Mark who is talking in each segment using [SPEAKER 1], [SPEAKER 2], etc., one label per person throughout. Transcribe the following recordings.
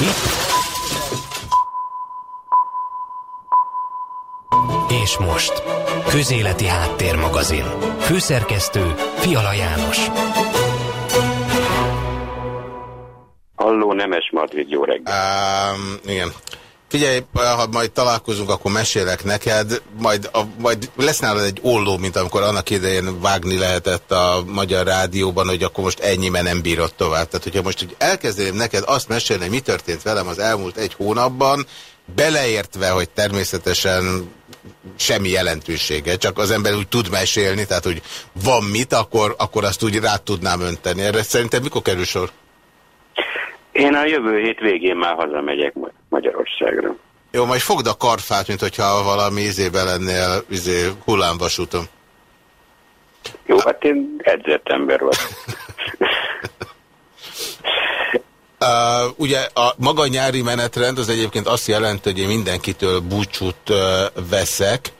[SPEAKER 1] Mi? És most, Közéleti Háttérmagazin. Főszerkesztő Fiala János.
[SPEAKER 2] Halló, Nemes Madrid, jó reggel.
[SPEAKER 3] Um, igen. Figyelj, ha majd találkozunk, akkor mesélek neked, majd, a, majd lesz nálad egy olló, mint amikor annak idején vágni lehetett a Magyar Rádióban, hogy akkor most ennyi, mert nem bírod tovább. Tehát, hogyha most hogy elkezdeném neked azt mesélni, mi történt velem az elmúlt egy hónapban, beleértve, hogy természetesen semmi jelentősége, csak az ember úgy tud mesélni, tehát hogy van mit, akkor, akkor azt úgy rá tudnám önteni. Erre szerintem mikor kerül sor?
[SPEAKER 2] Én a jövő hét végén már hazamegyek Magyarországra.
[SPEAKER 3] Jó, majd fogd a karfát, mint hogyha valami izébe lennél izé, hullámvasúton.
[SPEAKER 2] Jó, hát én edzett ember vagyok.
[SPEAKER 3] Uh, ugye a maga nyári menetrend az egyébként azt jelenti, hogy én mindenkitől búcsút uh, veszek,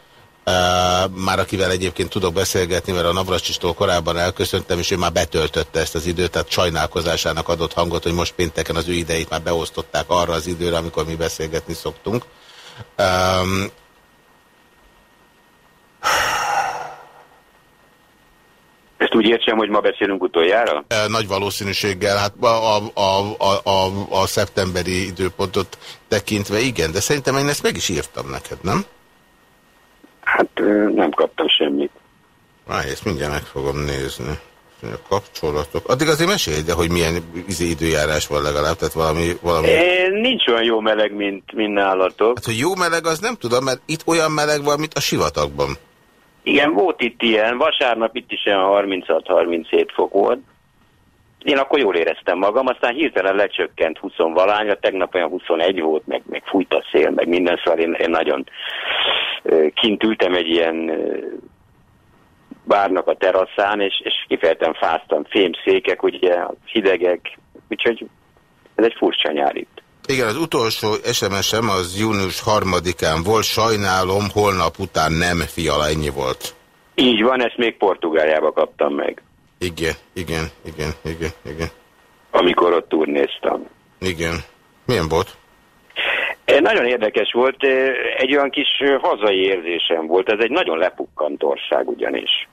[SPEAKER 3] már akivel egyébként tudok beszélgetni, mert a Navracsistól korábban elköszöntem, és ő már betöltötte ezt az időt, tehát sajnálkozásának adott hangot, hogy most pénteken az ő idejét már beosztották arra az időre, amikor mi beszélgetni szoktunk. Um,
[SPEAKER 2] Ezt úgy értsem, hogy ma beszélünk utoljára?
[SPEAKER 3] Nagy valószínűséggel, hát a, a, a, a, a szeptemberi időpontot tekintve igen, de szerintem én ezt meg is írtam neked, nem?
[SPEAKER 2] Hát nem kaptam semmit.
[SPEAKER 3] Á, ezt mindjárt meg fogom nézni. A kapcsolatok. Addig azért mesélj, de hogy milyen izé időjárás van legalább, tehát valami... valami...
[SPEAKER 2] É, nincs olyan jó meleg, mint, mint nálatok.
[SPEAKER 3] Hát, hogy jó meleg, az nem tudom, mert itt olyan meleg van, mint a sivatagban.
[SPEAKER 2] Igen, volt itt ilyen, vasárnap itt is olyan 36-37 fok volt. Én akkor jól éreztem magam, aztán hirtelen lecsökkent 20 valány, tegnap olyan 21 volt, meg, meg fújt a szél, meg minden, szóval én, én nagyon kint ültem egy ilyen bárnak a teraszán, és, és kifejezetten fáztam, fémszékek, ugye, hidegek, úgyhogy ez egy furcsa nyár itt.
[SPEAKER 3] Igen, az utolsó SMS-em az június harmadikán volt, sajnálom, holnap után nem, fiala, ennyi volt.
[SPEAKER 2] Így van, ezt még Portugáliába kaptam meg.
[SPEAKER 3] Igen, igen, igen, igen, igen.
[SPEAKER 2] Amikor ott turnéztam.
[SPEAKER 3] Igen. Milyen volt?
[SPEAKER 2] Nagyon érdekes volt, egy olyan kis hazai érzésem volt, ez egy nagyon lepukkant ország ugyanis.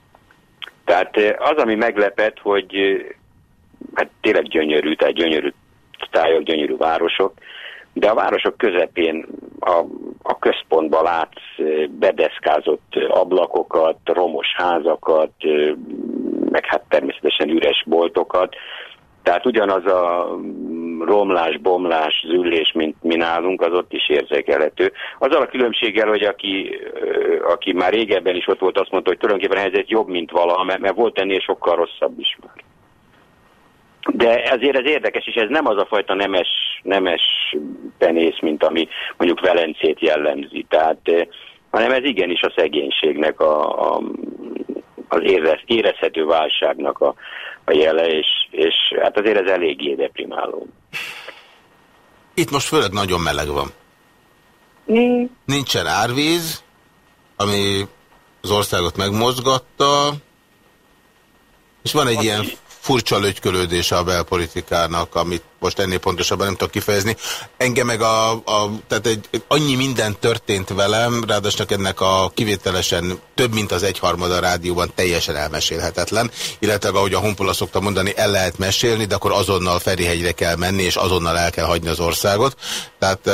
[SPEAKER 2] Tehát az, ami meglepett, hogy hát tényleg gyönyörű, tehát gyönyörű tájok, gyönyörű városok, de a városok közepén a, a központban látsz bedeszkázott ablakokat, romos házakat, meg hát természetesen üres boltokat. Tehát ugyanaz a romlás, bomlás, züllés, mint mi nálunk, az ott is érzékelhető. Azzal a különbséggel, hogy aki, aki már régebben is ott volt, azt mondta, hogy tulajdonképpen a helyzet jobb, mint valaha, mert, mert volt ennél sokkal rosszabb is már. De ezért ez érdekes, és ez nem az a fajta nemes, nemes penész, mint ami mondjuk Velencét jellemzi. Tehát, hanem ez igenis a szegénységnek, a, a, az érez, érezhető válságnak a, a jele, és, és hát azért ez eléggé deprimáló.
[SPEAKER 3] Itt most főleg nagyon meleg van.
[SPEAKER 2] Mm.
[SPEAKER 3] Nincsen árvíz, ami az országot megmozgatta, és van egy ilyen furcsa lögykölődése a belpolitikának, amit most ennél pontosabban nem tudok kifejezni. Engem meg a, a tehát egy, annyi minden történt velem, ráadásul ennek a kivételesen több, mint az egyharmada rádióban teljesen elmesélhetetlen, illetve ahogy a Honpola szokta mondani, el lehet mesélni, de akkor azonnal Ferihegyre kell menni, és azonnal el kell hagyni az országot. Tehát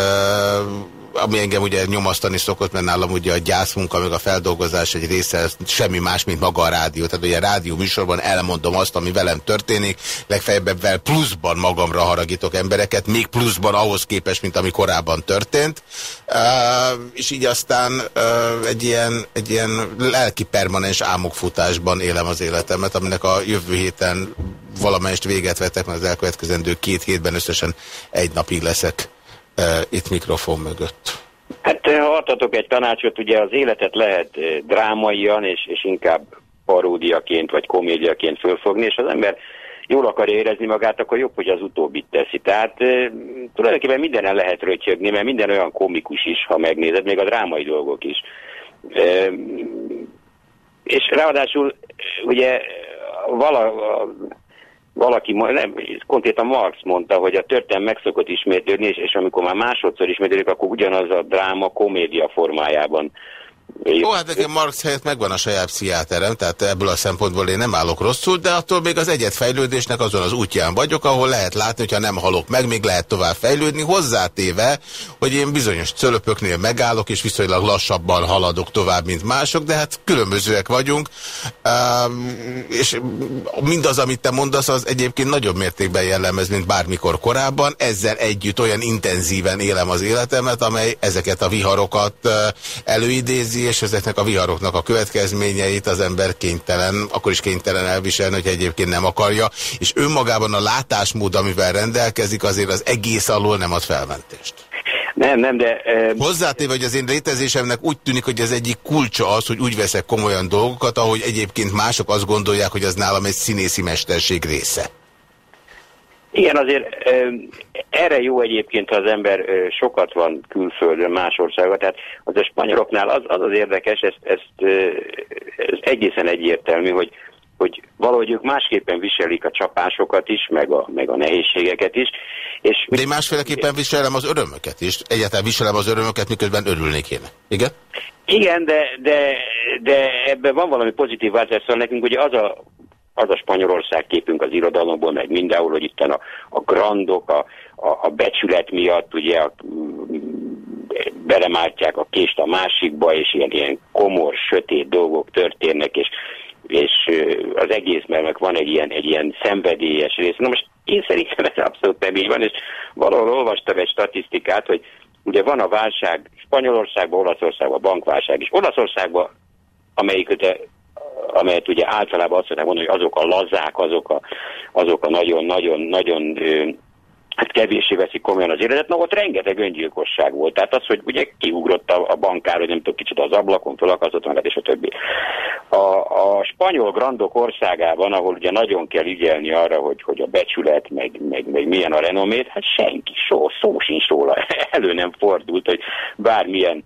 [SPEAKER 3] ami engem ugye nyomasztani szokott, mert nálam ugye a gyászmunka, meg a feldolgozás egy része semmi más, mint maga a rádió. Tehát ugye a rádió műsorban elmondom azt, ami velem történik, legfeljebb ebben pluszban magamra haragítok embereket, még pluszban ahhoz képest, mint ami korábban történt. Uh, és így aztán uh, egy, ilyen, egy ilyen lelki permanens álmokfutásban élem az életemet, aminek a jövő héten valamelyest véget vettek, mert az elkövetkezendő két hétben összesen egy napig leszek itt mikrofon mögött.
[SPEAKER 2] Hát ha adhatok egy tanácsot, ugye az életet lehet drámaian és, és inkább paródiaként vagy komédiaként fölfogni, és az ember jól akarja érezni magát, akkor jobb, hogy az utóbbit teszi. Tehát e, tulajdonképpen mindenen lehet rötyögni, mert minden olyan komikus is, ha megnézed, még a drámai dolgok is. E, és ráadásul ugye vala, valaki, nem, konkrétan Marx mondta, hogy a történelem meg szokott ismétlődni, és, és amikor már másodszor ismétlődik, akkor ugyanaz a dráma komédia formájában
[SPEAKER 3] Ó, hát nekem Marx helyett megvan a saját pszichiáterem, tehát ebből a szempontból én nem állok rosszul, de attól még az egyet fejlődésnek azon az útján vagyok, ahol lehet látni, hogyha nem halok meg, még lehet tovább fejlődni, hozzátéve, hogy én bizonyos cölöpöknél megállok, és viszonylag lassabban haladok tovább, mint mások, de hát különbözőek vagyunk, és mindaz, amit te mondasz, az egyébként nagyobb mértékben jellemez, mint bármikor korábban, ezzel együtt olyan intenzíven élem az életemet, amely ezeket a viharokat előidézi, érzi, és ezeknek a viharoknak a következményeit az ember kénytelen, akkor is kénytelen elviselni, hogy egyébként nem akarja, és önmagában a látásmód, amivel rendelkezik, azért az egész alól nem ad felmentést.
[SPEAKER 2] Nem, nem, de... Uh...
[SPEAKER 3] Hozzátéve, hogy az én létezésemnek úgy tűnik, hogy az egyik kulcsa az, hogy úgy veszek komolyan dolgokat, ahogy egyébként mások azt gondolják, hogy az nálam egy színészi mesterség része.
[SPEAKER 2] Igen, azért erre jó egyébként, ha az ember sokat van külföldön, más országban. Tehát az a spanyoloknál az az, az érdekes, ezt, ezt, ez egészen egyértelmű, hogy, hogy valahogy ők másképpen viselik a csapásokat is, meg a, meg a nehézségeket is.
[SPEAKER 3] És De én másféleképpen viselem az örömöket is. Egyáltalán viselem az örömöket, miközben örülnék én. Igen?
[SPEAKER 2] Igen, de, de, de ebben van valami pozitív változás, szóval nekünk ugye az a az a Spanyolország képünk az irodalomból, meg mindenhol, hogy itt a, a grandok, a, a, a becsület miatt ugye a, belemártják a kést a másikba, és ilyen, ilyen komor, sötét dolgok történnek, és, és az egészben meg van egy ilyen, egy ilyen szenvedélyes rész. Na most én szerintem ez abszolút nem így van, és valahol olvastam egy statisztikát, hogy ugye van a válság Spanyolországban, Olaszországban bankválság, és Olaszországban, amelyik amelyet ugye általában azt szokták mondani, hogy azok a lazák, azok a, azok a nagyon-nagyon-nagyon hát kevéssé veszik komolyan az életet, na ott rengeteg öngyilkosság volt. Tehát az, hogy ugye kiugrott a, a bankár, hogy nem tudom, kicsit az ablakon, felakazott magát, és a többi. A, a spanyol grandok országában, ahol ugye nagyon kell ügyelni arra, hogy, hogy a becsület, meg, meg, meg milyen a renomét, hát senki, szó, szó sincs róla, elő nem fordult, hogy bármilyen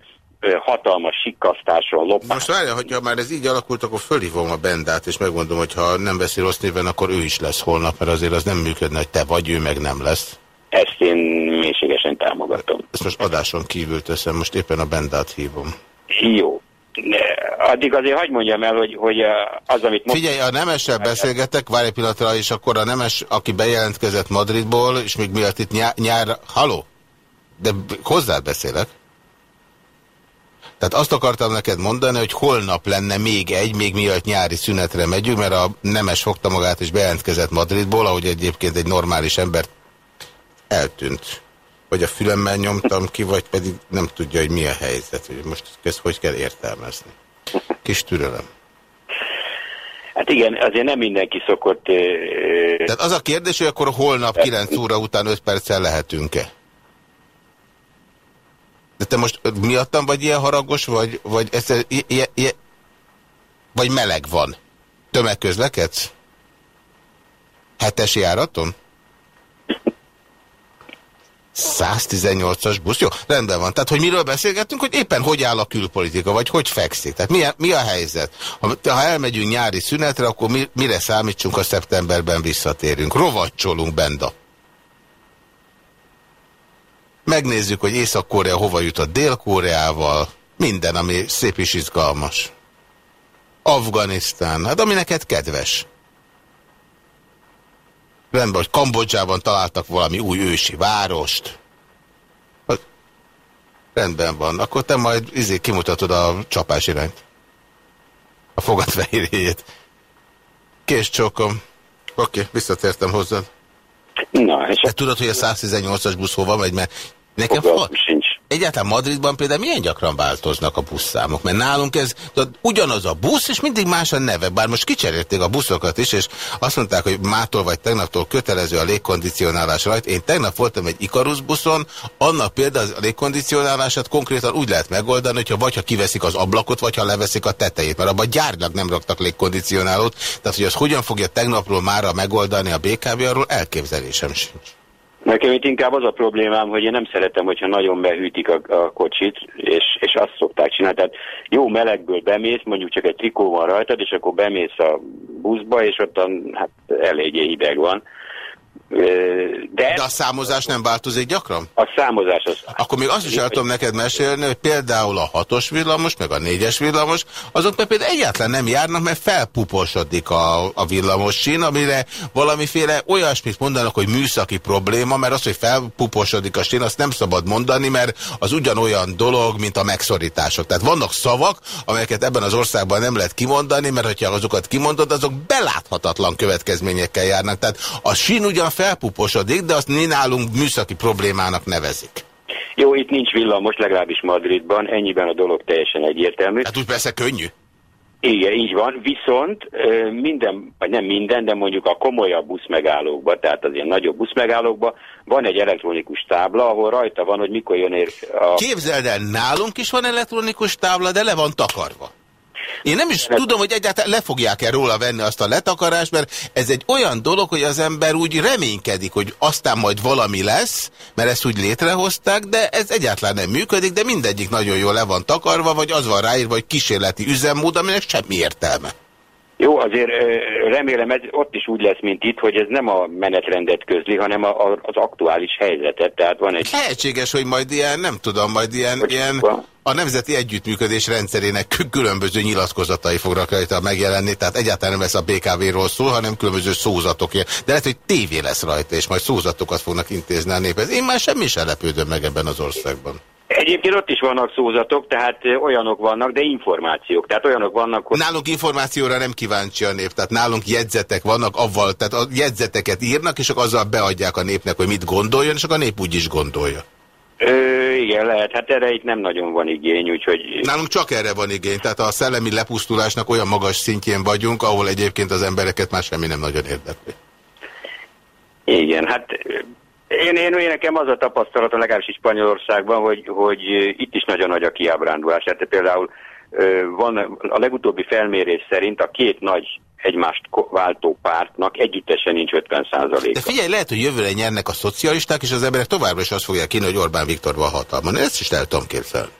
[SPEAKER 2] hatalmas sikkasztásról lopás.
[SPEAKER 3] Most várja, hogyha már ez így alakult, akkor fölhívom a Bendát, és megmondom, hogy ha nem veszi rossz néven, akkor ő is lesz holnap, mert azért az nem működne, hogy te vagy, ő meg nem lesz.
[SPEAKER 2] Ezt én mélységesen támogatom.
[SPEAKER 3] Ezt most adáson kívül teszem, most éppen a Bendát hívom.
[SPEAKER 2] Jó. Addig azért hagyd mondjam el, hogy, hogy az, amit...
[SPEAKER 3] Most... Figyelj, a Nemessel beszélgetek, várj egy pillanatra, és akkor a Nemes, aki bejelentkezett Madridból, és még miatt itt nyár... nyár... Haló? De hozzád beszélek. Tehát azt akartam neked mondani, hogy holnap lenne még egy, még mielőtt nyári szünetre megyünk, mert a Nemes fogta magát és bejelentkezett Madridból, ahogy egyébként egy normális ember eltűnt. Vagy a fülemmel nyomtam ki, vagy pedig nem tudja, hogy mi a helyzet, hogy most ezt hogy kell értelmezni. Kis türelem.
[SPEAKER 2] Hát igen, azért nem mindenki szokott...
[SPEAKER 3] Tehát az a kérdés, hogy akkor holnap 9 óra után 5 perccel lehetünk-e? De te most miattam vagy ilyen haragos, vagy, vagy, ez, ilyen, ilyen, vagy meleg van? Tömegközlekedsz? Hetes járaton? 118-as busz? Jó, rendben van. Tehát, hogy miről beszélgetünk, hogy éppen hogy áll a külpolitika, vagy hogy fekszik. Tehát mi a, mi a helyzet? Ha, ha elmegyünk nyári szünetre, akkor mi, mire számítsunk, a szeptemberben visszatérünk? Rovacsolunk, Benda. Megnézzük, hogy Észak-Korea hova jutott Dél-Koreával. Minden, ami szép és izgalmas. Afganisztán, hát ami neked kedves. Rendben, hogy Kambodzsában találtak valami új ősi várost. Hát, rendben van. Akkor te majd izé kimutatod a csapás irányt. A fogadfehérjét. Kés csókom. Oké, okay, visszatértem hozzád. Na, és... Te tudod, hogy a 118-as busz hova megy, mert nekem fa... sincs. Egyáltalán Madridban például milyen gyakran változnak a buszszámok? Mert nálunk ez ugyanaz a busz, és mindig más a neve. Bár most kicserélték a buszokat is, és azt mondták, hogy mától vagy tegnaptól kötelező a légkondicionálás rajta. Én tegnap voltam egy Ikarus buszon, annak például a légkondicionálását konkrétan úgy lehet megoldani, hogyha vagy ha kiveszik az ablakot, vagy ha leveszik a tetejét, mert abban gyárnak nem raktak légkondicionálót. Tehát, hogy az hogyan fogja tegnapról mára megoldani a BKV, arról elképzelésem sincs.
[SPEAKER 2] Nekem itt inkább az a problémám, hogy én nem szeretem, hogyha nagyon behűtik a, a kocsit, és, és azt szokták csinálni. Tehát jó melegből bemész, mondjuk csak egy trikó van rajtad, és akkor bemész a buszba, és ott hát eléggé hideg van.
[SPEAKER 3] De, De a számozás nem változik gyakran?
[SPEAKER 2] A számozás az...
[SPEAKER 3] Akkor még azt is el tudom neked mesélni, hogy például a hatos villamos, meg a négyes villamos, azok meg például egyáltalán nem járnak, mert felpuposodik a, a villamos sín, amire valamiféle olyasmit mondanak, hogy műszaki probléma, mert az, hogy felpuposodik a sín, azt nem szabad mondani, mert az ugyanolyan dolog, mint a megszorítások. Tehát vannak szavak, amelyeket ebben az országban nem lehet kimondani, mert hogyha azokat kimondod, azok beláthatatlan következményekkel járnak. Tehát a sín ugyan felpuposodik, de azt mi nálunk műszaki problémának nevezik.
[SPEAKER 2] Jó, itt nincs villamos, legalábbis Madridban, ennyiben a dolog teljesen egyértelmű.
[SPEAKER 3] Hát úgy persze könnyű.
[SPEAKER 2] Igen, így van, viszont minden, vagy nem minden, de mondjuk a komolyabb buszmegállókban, tehát az ilyen nagyobb buszmegállókban van egy elektronikus tábla, ahol rajta van, hogy mikor jön ér
[SPEAKER 3] a... Képzeld el, nálunk is van elektronikus tábla, de le van takarva. Én nem is tudom, hogy egyáltalán le fogják-e róla venni azt a letakarást, mert ez egy olyan dolog, hogy az ember úgy reménykedik, hogy aztán majd valami lesz, mert ezt úgy létrehozták, de ez egyáltalán nem működik, de mindegyik nagyon jól le van takarva, vagy az van ráírva, hogy kísérleti üzemmód, aminek semmi értelme.
[SPEAKER 2] Jó, azért remélem ez ott is úgy lesz, mint itt, hogy ez nem a menetrendet közli, hanem a, a, az aktuális helyzetet. Tehát van egy...
[SPEAKER 3] Lehetséges, hogy majd ilyen, nem tudom, majd ilyen, ilyen a Nemzeti Együttműködés rendszerének különböző nyilatkozatai fognak rajta megjelenni, tehát egyáltalán nem lesz a BKV-ról szól, hanem különböző szózatok. De lehet, hogy tévé lesz rajta, és majd szózatokat fognak intézni a néphez. Én már semmi sem lepődöm meg ebben az országban.
[SPEAKER 2] Egyébként ott is vannak szózatok, tehát olyanok vannak, de információk. Tehát olyanok vannak, hogy...
[SPEAKER 3] Nálunk információra nem kíváncsi a nép, tehát nálunk jegyzetek vannak, avval, tehát a jegyzeteket írnak, és akkor azzal beadják a népnek, hogy mit gondoljon, és akkor a nép úgy is gondolja.
[SPEAKER 2] Ö, igen, lehet. Hát erre itt nem nagyon van igény, úgyhogy...
[SPEAKER 3] Nálunk csak erre van igény, tehát a szellemi lepusztulásnak olyan magas szintjén vagyunk, ahol egyébként az embereket már semmi nem nagyon érdekli.
[SPEAKER 2] Igen, hát én, én, én nekem az a tapasztalatom, legalábbis Spanyolországban, hogy, hogy itt is nagyon nagy a kiábrándulás. Tehát például van a legutóbbi felmérés szerint a két nagy egymást váltó pártnak együttesen nincs 50 százalék.
[SPEAKER 3] De figyelj, lehet, hogy jövőre nyernek a szocialisták, és az emberek továbbra is azt fogják kínni, hogy Orbán Viktor van hatalman. Ezt is el tudom képzelni.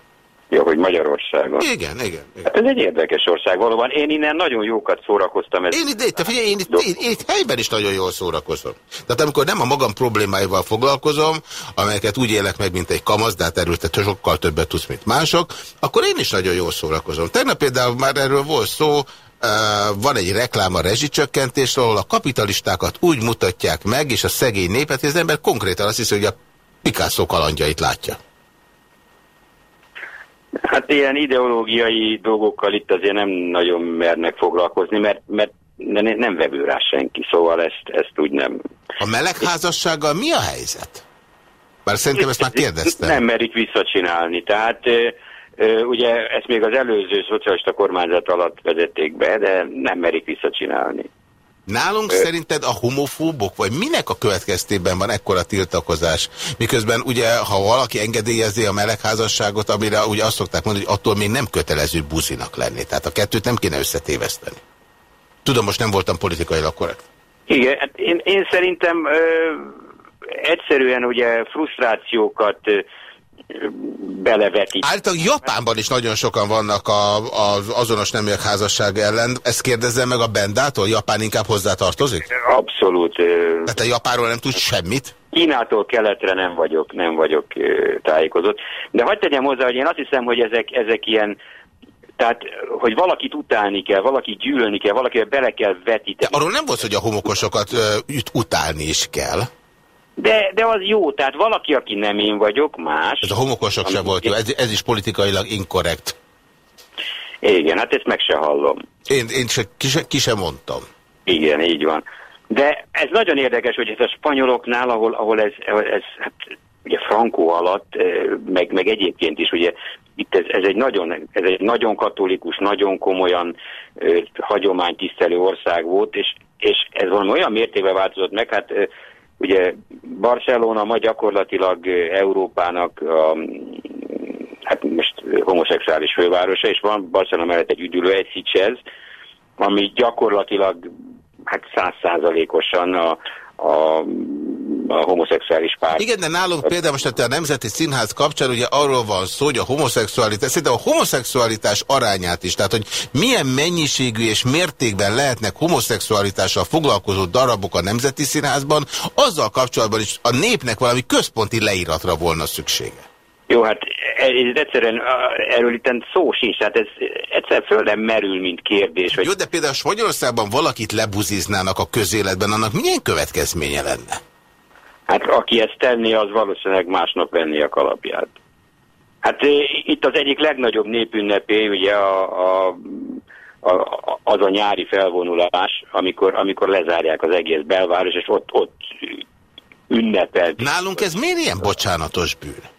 [SPEAKER 2] Ja, hogy Magyarországon.
[SPEAKER 3] Igen, igen, igen.
[SPEAKER 2] Hát ez egy érdekes ország valóban. Én innen nagyon jókat szórakoztam.
[SPEAKER 3] Ez... Én, itt, te figyelj, én, itt, én, én itt helyben is nagyon jól szórakozom. Tehát amikor nem a magam problémáival foglalkozom, amelyeket úgy élek meg, mint egy kamasz, de hát erről te sokkal többet tudsz, mint mások, akkor én is nagyon jól szórakozom. Tegnap például már erről volt szó, van egy reklám a rezsicsökkentésről, ahol a kapitalistákat úgy mutatják meg, és a szegény népet, hogy az ember konkrétan azt hiszi, hogy a Picasso kalandjait látja.
[SPEAKER 2] Hát ilyen ideológiai dolgokkal itt azért nem nagyon mernek foglalkozni, mert, mert nem vevő rá senki, szóval ezt, ezt úgy nem...
[SPEAKER 3] A melegházassággal mi a helyzet? Bár szerintem ezt már kérdeztem.
[SPEAKER 2] Nem merik visszacsinálni, tehát ugye ezt még az előző szocialista kormányzat alatt vezették be, de nem merik visszacsinálni.
[SPEAKER 3] Nálunk Ö... szerinted a homofóbok, vagy minek a következtében van ekkora tiltakozás? Miközben ugye, ha valaki engedélyezi a melegházasságot, amire ugye azt szokták mondani, hogy attól még nem kötelező buzinak lenni. Tehát a kettőt nem kéne összetéveszteni. Tudom, most nem voltam politikailag korrekt.
[SPEAKER 2] Igen, hát én, én szerintem ö, egyszerűen ugye frusztrációkat belevetít.
[SPEAKER 3] Általában Japánban is nagyon sokan vannak a, az azonos neműek házasság ellen. Ezt kérdezzem meg a Bendától? Japán inkább hozzátartozik?
[SPEAKER 2] Abszolút.
[SPEAKER 3] Tehát a Japánról nem tudsz semmit?
[SPEAKER 2] Kínától keletre nem vagyok, nem vagyok tájékozott. De hagyd tegyem hozzá, hogy én azt hiszem, hogy ezek, ezek ilyen tehát, hogy valakit utálni kell, valaki gyűlölni kell, valakivel bele kell vetíteni.
[SPEAKER 3] De arról nem volt, hogy a homokosokat uh, utálni is kell.
[SPEAKER 2] De, de az jó, tehát valaki, aki nem én vagyok, más.
[SPEAKER 3] Ez a homokosok sem volt jó, ez, ez is politikailag inkorrekt.
[SPEAKER 2] Igen, hát ezt meg se hallom.
[SPEAKER 3] Én, én se, ki, se, ki sem mondtam.
[SPEAKER 2] Igen, így van. De ez nagyon érdekes, hogy ez a spanyoloknál, ahol, ahol ez, ez hát, ugye Franco alatt, meg, meg egyébként is, ugye itt ez, ez, egy nagyon, ez egy nagyon katolikus, nagyon komolyan hagyománytisztelő ország volt, és, és ez valami olyan mértékben változott meg, hát Ugye Barcelona ma gyakorlatilag Európának a, hát most homoszexuális fővárosa, és van Barcelona mellett egy üdülő, egy Szicsez, ami gyakorlatilag hát százszázalékosan a, a a homoszexuális párt.
[SPEAKER 3] Igen, de nálunk például most a Nemzeti Színház kapcsán ugye arról van szó, hogy a homoszexualitás, szerintem a homoszexualitás arányát is, tehát hogy milyen mennyiségű és mértékben lehetnek homoszexualitással foglalkozó darabok a Nemzeti Színházban, azzal kapcsolatban is a népnek valami központi leíratra volna szüksége.
[SPEAKER 2] Jó, hát ez egyszerűen erről itt szó sincs, tehát ez egyszer föl nem merül, mint kérdés.
[SPEAKER 3] Hogy... Jó, de például Magyarországban valakit lebuziznának a közéletben, annak milyen következménye lenne?
[SPEAKER 2] Hát aki ezt tenni, az valószínűleg másnap venni a kalapját. Hát itt az egyik legnagyobb népünnepé, ugye a, a, a, az a nyári felvonulás, amikor, amikor lezárják az egész belváros, és ott, ott ünnepel.
[SPEAKER 3] Nálunk ez miért ilyen bocsánatos bűn?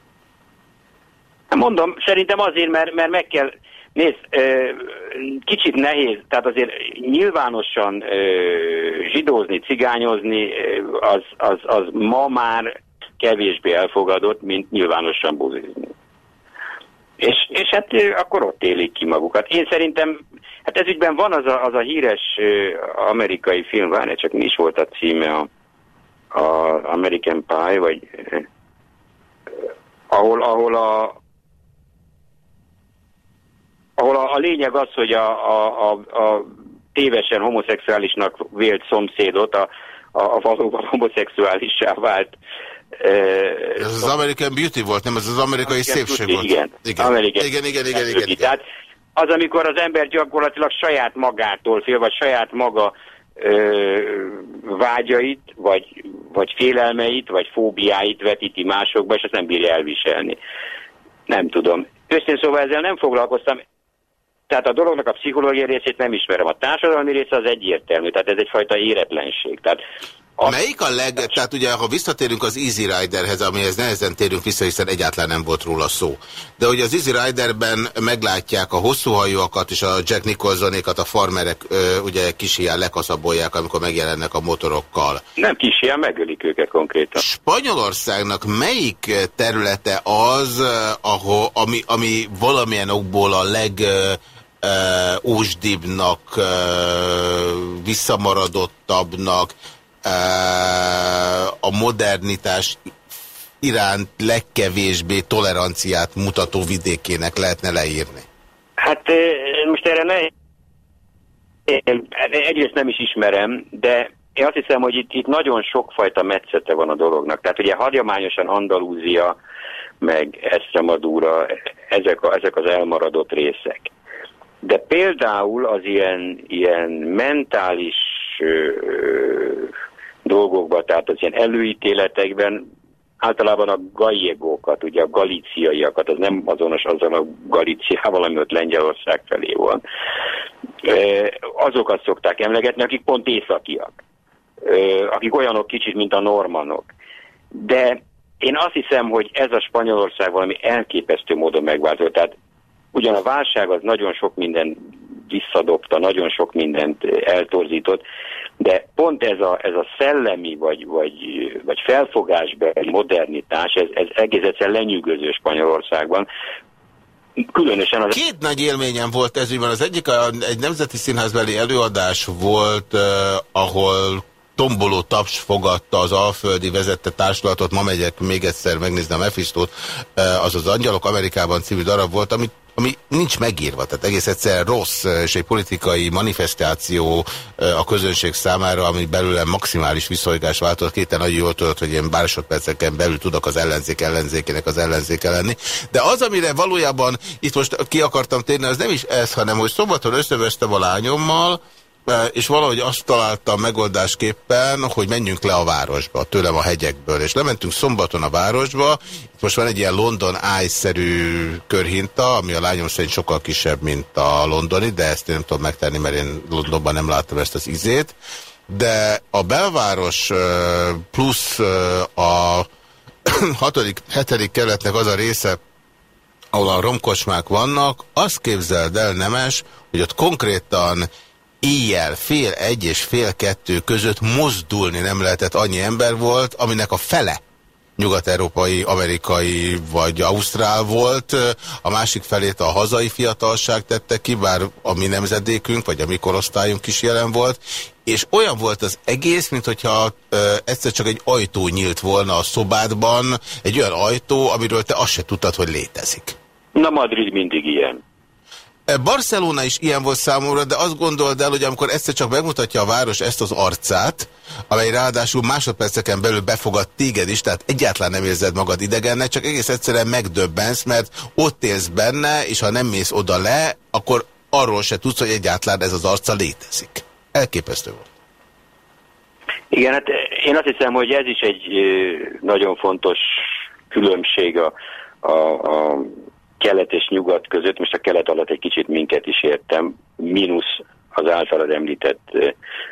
[SPEAKER 2] Mondom, szerintem azért, mert, mert meg kell, nézd, kicsit nehéz, tehát azért nyilvánosan zsidózni, cigányozni, az, az, az ma már kevésbé elfogadott, mint nyilvánosan buzizni. És, és hát akkor ott élik ki magukat. Én szerintem, hát ez ügyben van az a, az a híres amerikai film, várj, csak mi is volt a címe, a, a American Pie, vagy ahol, ahol a, ahol a, a lényeg az, hogy a, a, a, a tévesen homoszexuálisnak vélt szomszédot a, a, a valóban homoszexuálissá vált
[SPEAKER 3] ez az American Beauty volt, nem ez az amerikai szépség volt.
[SPEAKER 2] Igen,
[SPEAKER 3] igen. American igen, igen, igen, igen, igen.
[SPEAKER 2] Tehát az, amikor az ember gyakorlatilag saját magától fél, vagy saját maga ö, vágyait, vagy, vagy félelmeit, vagy fóbiáit vetíti másokba, és azt nem bírja elviselni. Nem tudom. Őszintén szóval ezzel nem foglalkoztam. Tehát a dolognak a pszichológiai részét nem ismerem. A társadalmi része az egyértelmű, tehát ez egyfajta éretlenség. Tehát
[SPEAKER 3] a... Melyik a leg... Tehát ugye, ha visszatérünk az Easy Riderhez, amihez nehezen térünk vissza, hiszen egyáltalán nem volt róla szó. De hogy az Easy Riderben meglátják a hosszúhajúakat és a Jack Nicholsonékat, a farmerek ö, ugye kisiján lekaszabolják, amikor megjelennek a motorokkal.
[SPEAKER 2] Nem kisiján, megölik őket konkrétan.
[SPEAKER 3] Spanyolországnak melyik területe az, ahol, ami, ami valamilyen okból a leg... Ö, ósdibbnak, visszamaradottabbnak, a modernitás iránt legkevésbé toleranciát mutató vidékének lehetne leírni?
[SPEAKER 2] Hát most erre ne... Én egyrészt nem is ismerem, de én azt hiszem, hogy itt, itt nagyon sokfajta metszete van a dolognak. Tehát ugye hagyományosan Andalúzia, meg Extremadura, ezek, a, ezek az elmaradott részek. De például az ilyen, ilyen mentális dolgokba, tehát az ilyen előítéletekben általában a gallegókat, ugye a galíciaiakat, az nem azonos azzal a Galíciával, ami ott Lengyelország felé van. Azokat szokták emlegetni, akik pont északiak, akik olyanok kicsit, mint a normanok. De én azt hiszem, hogy ez a Spanyolország valami elképesztő módon megváltozott. Tehát ugyan a válság az nagyon sok minden visszadobta, nagyon sok mindent eltorzított, de pont ez a, ez a szellemi vagy, vagy, vagy felfogásbeli modernitás, ez, ez egész egyszer lenyűgöző Spanyolországban. Különösen az...
[SPEAKER 3] Két nagy élményem volt ez, az egyik a, egy nemzeti színházbeli előadás volt, uh, ahol tomboló taps fogadta az Alföldi vezette társulatot, ma megyek még egyszer megnézni a Mephistót, az az Angyalok Amerikában című darab volt, amit ami nincs megírva, tehát egész egyszer rossz, és egy politikai manifestáció a közönség számára, ami belőle maximális viszolygás váltott. Kéten nagyon jól tudod, hogy én másodperceken belül tudok az ellenzék ellenzékének az ellenzéke lenni. De az, amire valójában itt most ki akartam térni, az nem is ez, hanem hogy szombaton összevestem a lányommal, és valahogy azt találtam megoldásképpen, hogy menjünk le a városba, tőlem a hegyekből, és lementünk szombaton a városba, most van egy ilyen London Eye-szerű körhinta, ami a lányom szerint sokkal kisebb, mint a londoni, de ezt én nem tudom megtenni, mert én Londonban nem láttam ezt az izét, de a belváros plusz a hatodik, hetedik kerületnek az a része, ahol a romkocsmák vannak, azt képzeld el, Nemes, hogy ott konkrétan éjjel fél egy és fél kettő között mozdulni nem lehetett, annyi ember volt, aminek a fele nyugat-európai, amerikai vagy ausztrál volt, a másik felét a hazai fiatalság tette ki, bár a mi nemzedékünk, vagy a mi korosztályunk is jelen volt, és olyan volt az egész, mint hogyha ö, egyszer csak egy ajtó nyílt volna a szobádban, egy olyan ajtó, amiről te azt se tudtad, hogy létezik.
[SPEAKER 2] Na, Madrid mindig ilyen.
[SPEAKER 3] Barcelona is ilyen volt számomra, de azt gondold el, hogy amikor egyszer csak megmutatja a város ezt az arcát, amely ráadásul másodperceken belül befogad téged is, tehát egyáltalán nem érzed magad idegennek, csak egész egyszerűen megdöbbensz, mert ott élsz benne, és ha nem mész oda le, akkor arról se tudsz, hogy egyáltalán ez az arca létezik. Elképesztő volt.
[SPEAKER 2] Igen, hát én azt hiszem, hogy ez is egy nagyon fontos különbség a, a, a kelet és nyugat között, most a kelet alatt egy kicsit minket is értem, mínusz az általad említett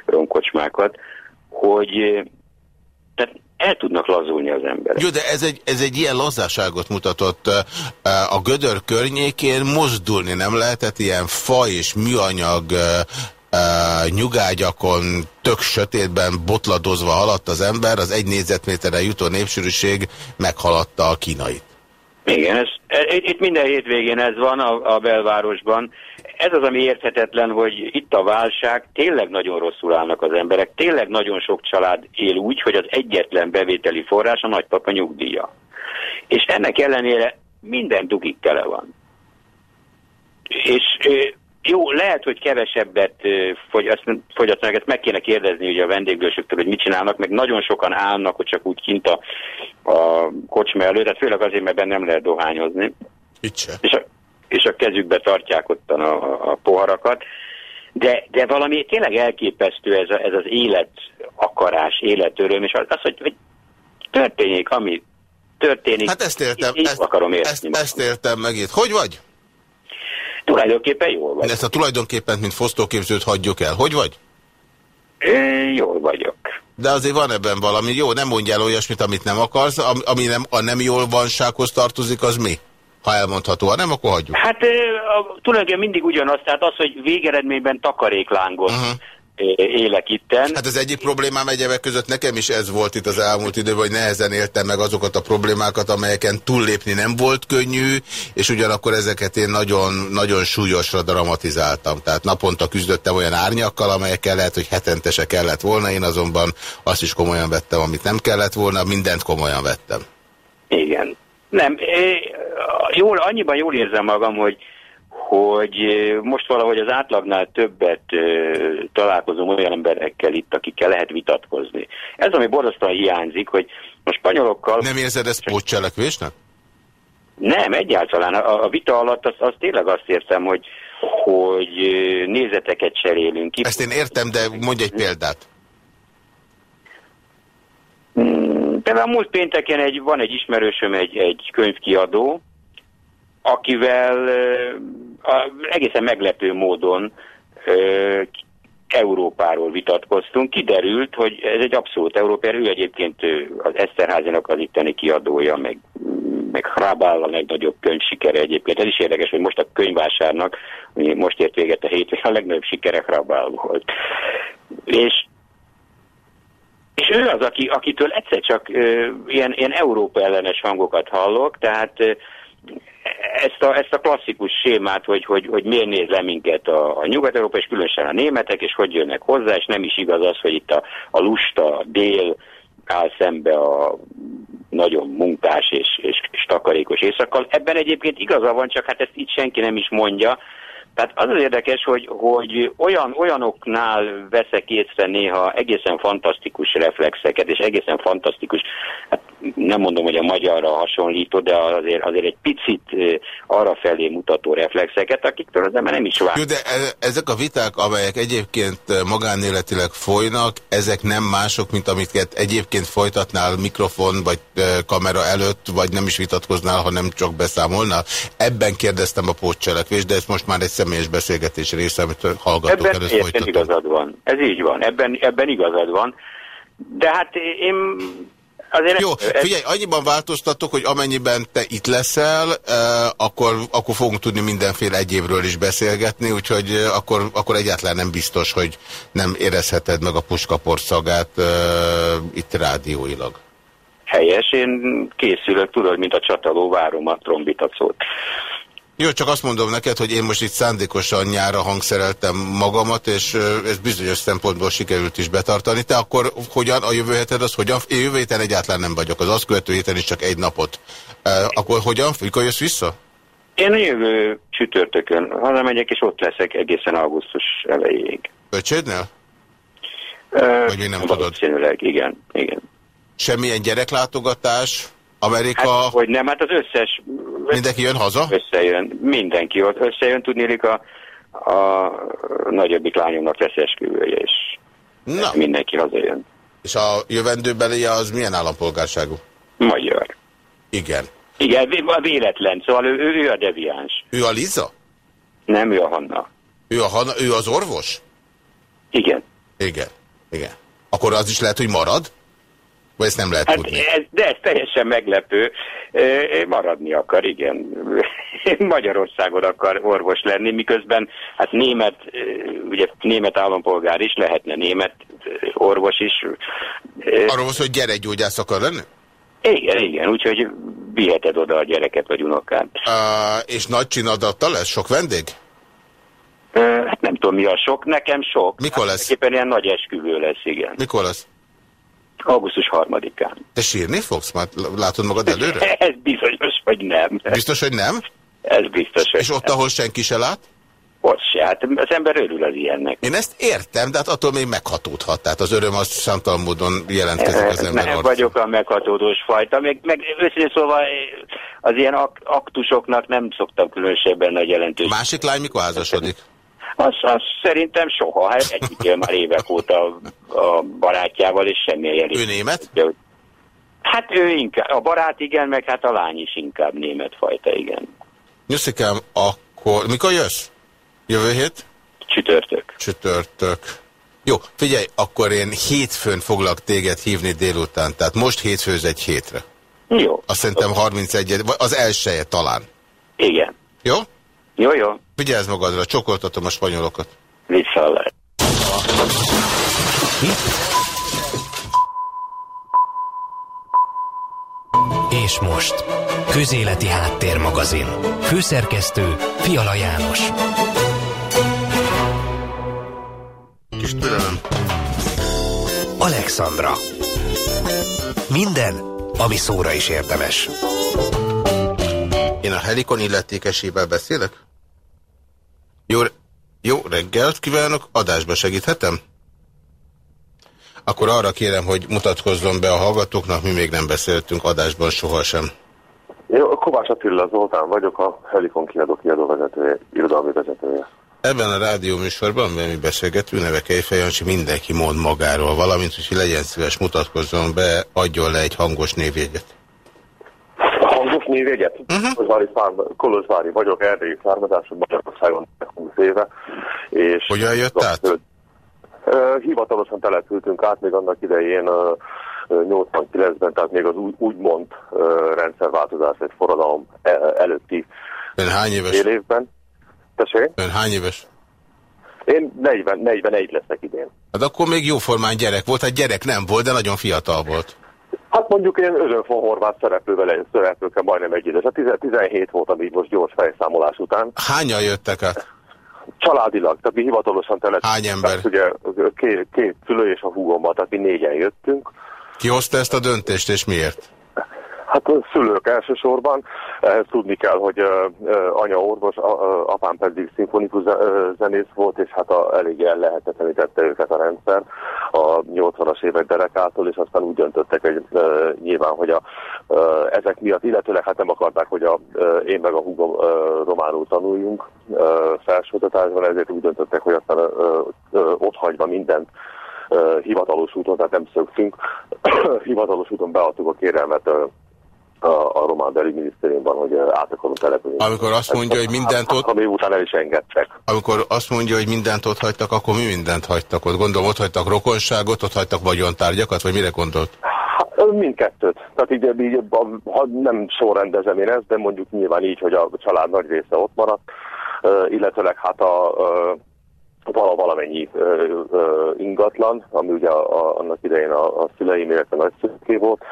[SPEAKER 2] ronkocsmákat, hogy tehát el tudnak lazulni az emberek.
[SPEAKER 3] Jó, de ez egy, ez egy ilyen lazáságot mutatott a gödör környékén, mozdulni nem lehetett, ilyen fa és műanyag nyugágyakon, tök sötétben botladozva haladt az ember, az egy négyzetméterre jutó népsűrűség meghaladta a kínait.
[SPEAKER 2] Igen, ez, e, itt minden hétvégén ez van a, a belvárosban. Ez az, ami érthetetlen, hogy itt a válság, tényleg nagyon rosszul állnak az emberek, tényleg nagyon sok család él úgy, hogy az egyetlen bevételi forrás a nagypapa nyugdíja. És ennek ellenére minden dugik tele van. És jó, lehet, hogy kevesebbet fogyasztanak, ezt meg kéne kérdezni ugye a vendéglősöktől, hogy mit csinálnak, meg nagyon sokan állnak, hogy csak úgy kint a, a kocsma előtt, tehát főleg azért, mert benne nem lehet dohányozni.
[SPEAKER 3] Itt
[SPEAKER 2] És a, és a kezükbe tartják ott a, a poharakat. De, de valami tényleg elképesztő ez, a, ez az élet akarás, életöröm, és az, hogy, hogy történjék, ami történik.
[SPEAKER 3] Hát ezt értem, ezt,
[SPEAKER 2] akarom
[SPEAKER 3] ezt, ezt értem megint. Hogy vagy?
[SPEAKER 2] Tulajdonképpen jól vagy.
[SPEAKER 3] Ezt a tulajdonképpen, mint fosztóképzőt hagyjuk el. Hogy vagy?
[SPEAKER 2] É, jól vagyok.
[SPEAKER 3] De azért van ebben valami. Jó, nem mondjál olyasmit, amit nem akarsz. Ami nem, a nem jól vansághoz tartozik, az mi? Ha elmondható, ha nem, akkor hagyjuk.
[SPEAKER 2] Hát tulajdonképpen mindig ugyanaz, tehát az, hogy végeredményben takaréklángot uh -huh élek itten.
[SPEAKER 3] Hát az egyik problémám egyebek között nekem is ez volt itt az elmúlt időben, hogy nehezen éltem meg azokat a problémákat, amelyeken túllépni nem volt könnyű, és ugyanakkor ezeket én nagyon, nagyon súlyosra dramatizáltam. Tehát naponta küzdöttem olyan árnyakkal, amelyekkel lehet, hogy hetente se kellett volna, én azonban azt is komolyan vettem, amit nem kellett volna, mindent komolyan vettem.
[SPEAKER 2] Igen. Nem, jól, annyiban jól érzem magam, hogy hogy most valahogy az átlagnál többet találkozom olyan emberekkel itt, akikkel lehet vitatkozni. Ez, ami borzasztóan hiányzik, hogy a spanyolokkal...
[SPEAKER 3] Nem érzed ezt pótcselekvésnek?
[SPEAKER 2] Nem, egyáltalán. A, a vita alatt az, az tényleg azt értem, hogy, hogy nézeteket cserélünk ki.
[SPEAKER 3] Ezt én értem, de mondj egy példát.
[SPEAKER 2] Hmm, például múlt pénteken egy, van egy ismerősöm, egy, egy könyvkiadó, akivel egészen meglepő módon Európáról vitatkoztunk. Kiderült, hogy ez egy abszolút európai, ő egyébként az Eszterházinak az itteni kiadója, meg, meg Hrabál a legnagyobb könyvsikere egyébként. Ez is érdekes, hogy most a könyvvásárnak, most ért véget a hétvég, a legnagyobb sikere Hrabál volt. És és ő az, aki, akitől egyszer csak ö, ilyen, ilyen Európa ellenes hangokat hallok, tehát ö, ezt a, ezt a klasszikus sémát, hogy, hogy, hogy miért néz le minket a, a Nyugat-Európa, és különösen a németek, és hogy jönnek hozzá, és nem is igaz az, hogy itt a, a lusta, a dél áll szembe a nagyon munkás és, és, és takarékos éjszakkal. Ebben egyébként igaza van, csak hát ezt itt senki nem is mondja, tehát az az érdekes, hogy, hogy olyan, olyanoknál veszek észre néha egészen fantasztikus reflexeket, és egészen fantasztikus, hát nem mondom, hogy a magyarra hasonlító, de azért, azért egy picit arra felé mutató reflexeket, akiktől az ember nem is vár.
[SPEAKER 3] Jó, de e, ezek a viták, amelyek egyébként magánéletileg folynak, ezek nem mások, mint amiket egyébként folytatnál mikrofon vagy kamera előtt, vagy nem is vitatkoznál, hanem csak beszámolnál. Ebben kérdeztem a pótcselekvést, de ez most már egy személyes beszélgetés része, amit hallgatók
[SPEAKER 2] ebben előtt folytatok. igazad van. Ez így van. Ebben, ebben igazad van. De hát én
[SPEAKER 3] Azért Jó, figyelj, annyiban változtatok, hogy amennyiben te itt leszel, eh, akkor, akkor fogunk tudni mindenféle egyébről is beszélgetni, úgyhogy eh, akkor, akkor egyáltalán nem biztos, hogy nem érezheted meg a puskaport szagát eh, itt rádióilag.
[SPEAKER 2] Helyes, én készülök, tudod, mint a csataló, várom a trombitacót.
[SPEAKER 3] Jó, csak azt mondom neked, hogy én most itt szándékosan nyára hangszereltem magamat, és ez bizonyos szempontból sikerült is betartani. Te akkor hogyan, a jövő heted az hogyan? Én jövő héten egyáltalán nem vagyok, az azt követő héten is csak egy napot. Akkor hogyan? Mikor jössz vissza?
[SPEAKER 2] Én a jövő csütörtökön hazamegyek, és ott leszek egészen augusztus elejéig.
[SPEAKER 3] Öcsédnél?
[SPEAKER 2] Vagy még nem tudod? igen, igen.
[SPEAKER 3] Semmilyen gyereklátogatás? Amerika...
[SPEAKER 2] Hát, hogy nem, hát az összes...
[SPEAKER 3] Mindenki jön haza?
[SPEAKER 2] Összejön, mindenki ott összejön, tudnélik a, a nagyobbik lányomnak lesz esküvője, és Na. mindenki hazajön.
[SPEAKER 3] És a jövendőbeli az milyen állampolgárságú?
[SPEAKER 2] Magyar.
[SPEAKER 3] Igen.
[SPEAKER 2] Igen, véletlen, szóval ő, ő a deviáns.
[SPEAKER 3] Ő a Liza?
[SPEAKER 2] Nem, ő a Hanna.
[SPEAKER 3] Ő a Hanna, ő az orvos?
[SPEAKER 2] Igen.
[SPEAKER 3] Igen, igen. Akkor az is lehet, hogy marad? Vagy ezt nem lehet
[SPEAKER 2] hát
[SPEAKER 3] tudni?
[SPEAKER 2] Ez, de ez teljesen meglepő. Maradni akar, igen. Magyarországon akar orvos lenni, miközben hát német, ugye német állampolgár is, lehetne német orvos is.
[SPEAKER 3] Arról van hogy gyerekgyógyász akar lenni?
[SPEAKER 2] Igen, igen, úgyhogy viheted oda a gyereket vagy unokát.
[SPEAKER 3] Uh, és nagy csinadatta lesz? Sok vendég?
[SPEAKER 2] Uh, hát nem tudom mi a sok, nekem sok.
[SPEAKER 3] Mikor lesz?
[SPEAKER 2] Hát, ilyen nagy esküvő lesz, igen.
[SPEAKER 3] Mikor lesz?
[SPEAKER 2] Augusztus harmadikán.
[SPEAKER 3] Te sírni fogsz? Már látod magad előre?
[SPEAKER 2] Ez bizonyos, hogy nem.
[SPEAKER 3] Biztos, hogy nem?
[SPEAKER 2] Ez biztos, hogy
[SPEAKER 3] És ott, nem. ahol senki se lát?
[SPEAKER 2] Ott se, hát az ember örül az ilyennek.
[SPEAKER 3] Én ezt értem, de hát attól még meghatódhat. Tehát az öröm az számtalan módon jelentkezik az ember
[SPEAKER 2] Nem vagyok a meghatódós fajta. Meg, meg őszintén szóval az ilyen ak aktusoknak nem szoktam különösebben nagy jelentős.
[SPEAKER 3] Másik lány mikor házasodik?
[SPEAKER 2] Az, az szerintem soha. Hát egyik már évek óta a barátjával, és semmi jelent.
[SPEAKER 3] Ő német?
[SPEAKER 2] Hát ő inkább, a barát igen, meg hát a lány is inkább német fajta, igen.
[SPEAKER 3] Nyuszikám, akkor mikor jössz? Jövő hét?
[SPEAKER 2] Csütörtök.
[SPEAKER 3] Csütörtök. Jó, figyelj, akkor én hétfőn foglak téged hívni délután, tehát most hétfőz egy hétre.
[SPEAKER 2] Jó.
[SPEAKER 3] Azt szerintem 31 az elsője talán.
[SPEAKER 2] Igen.
[SPEAKER 3] Jó?
[SPEAKER 2] Jó, jó.
[SPEAKER 3] Vigyázz magadra, csokoltatom a spanyolokat.
[SPEAKER 2] Vissza
[SPEAKER 1] És most, Közéleti Háttérmagazin. Főszerkesztő Fiala János.
[SPEAKER 3] Kis türelem.
[SPEAKER 1] Alexandra. Minden, ami szóra is érdemes.
[SPEAKER 3] Én a Helikon illetékesével beszélek? Jó, jó reggelt kívánok, adásba segíthetem? Akkor arra kérem, hogy mutatkozzon be a hallgatóknak, mi még nem beszéltünk adásban sohasem.
[SPEAKER 4] Jó, Kovács Attila Zoltán vagyok, a Helikon kiadó kiadó vezetője, irodalmi vezetője.
[SPEAKER 3] Ebben a rádió műsorban, mert mi beszélgetünk, neve Kejfejancsi, mindenki mond magáról valamint, hogy legyen szíves, mutatkozzon be, adjon le egy hangos névjegyet.
[SPEAKER 4] Névjegyet? Uh -huh. Kolozsvári, Kolozsvári vagyok, erdélyi származású Magyarországon 20 éve. És
[SPEAKER 3] Hogyan jött át?
[SPEAKER 4] Hivatalosan települtünk át még annak idején 89-ben, tehát még az úgy, úgymond rendszerváltozás egy forradalom e, előtti
[SPEAKER 3] Ön hány éves?
[SPEAKER 4] fél évben. Tessék?
[SPEAKER 3] Ön hány éves?
[SPEAKER 4] Én 40, 41 leszek idén.
[SPEAKER 3] Hát akkor még jóformán gyerek volt, hát gyerek nem volt, de nagyon fiatal volt.
[SPEAKER 4] Hát mondjuk én Özön von Horváth szereplővel, szereplőkkel majdnem egy édes. Hát 17 voltam így most gyors fejszámolás után.
[SPEAKER 3] Hányan jöttek át?
[SPEAKER 4] Családilag, tehát mi hivatalosan települtünk.
[SPEAKER 3] Hány ember?
[SPEAKER 4] Tehát ugye két, két szülő és a húgommal, tehát mi négyen jöttünk.
[SPEAKER 3] Ki hozta ezt a döntést és miért?
[SPEAKER 4] Hát a szülők elsősorban. Ehhez tudni kell, hogy anya orvos, apám pedig szimfonikus zenész volt, és hát a, elég ellehetetlenítette őket a rendszer a 80-as évek derekától, és aztán úgy döntöttek, hogy nyilván, hogy a, ezek miatt, illetőleg hát nem akarták, hogy a, én meg a húgom románul tanuljunk felsőoktatásban, ezért úgy döntöttek, hogy aztán ott hagyva mindent hivatalos úton, tehát nem szöktünk, hivatalos úton beadtuk a kérelmet a, a román belügyminisztériumban, hogy át akarunk települni.
[SPEAKER 3] Amikor azt mondja, hogy mindent ott...
[SPEAKER 4] Ami után el is engedtek.
[SPEAKER 3] Amikor azt mondja, hogy mindent ott hagytak, akkor mi mindent hagytak ott? Gondolom, ott hagytak rokonságot, ott hagytak vagyontárgyakat, vagy mire gondolt?
[SPEAKER 4] Hát, mindkettőt. Tehát így, így ha nem sorrendezem én ezt, de mondjuk nyilván így, hogy a család nagy része ott maradt, illetőleg hát a vala, valamennyi ö, ö, ingatlan, ami ugye a, a, annak idején a, a szüleim, illetve nagyszülőké volt,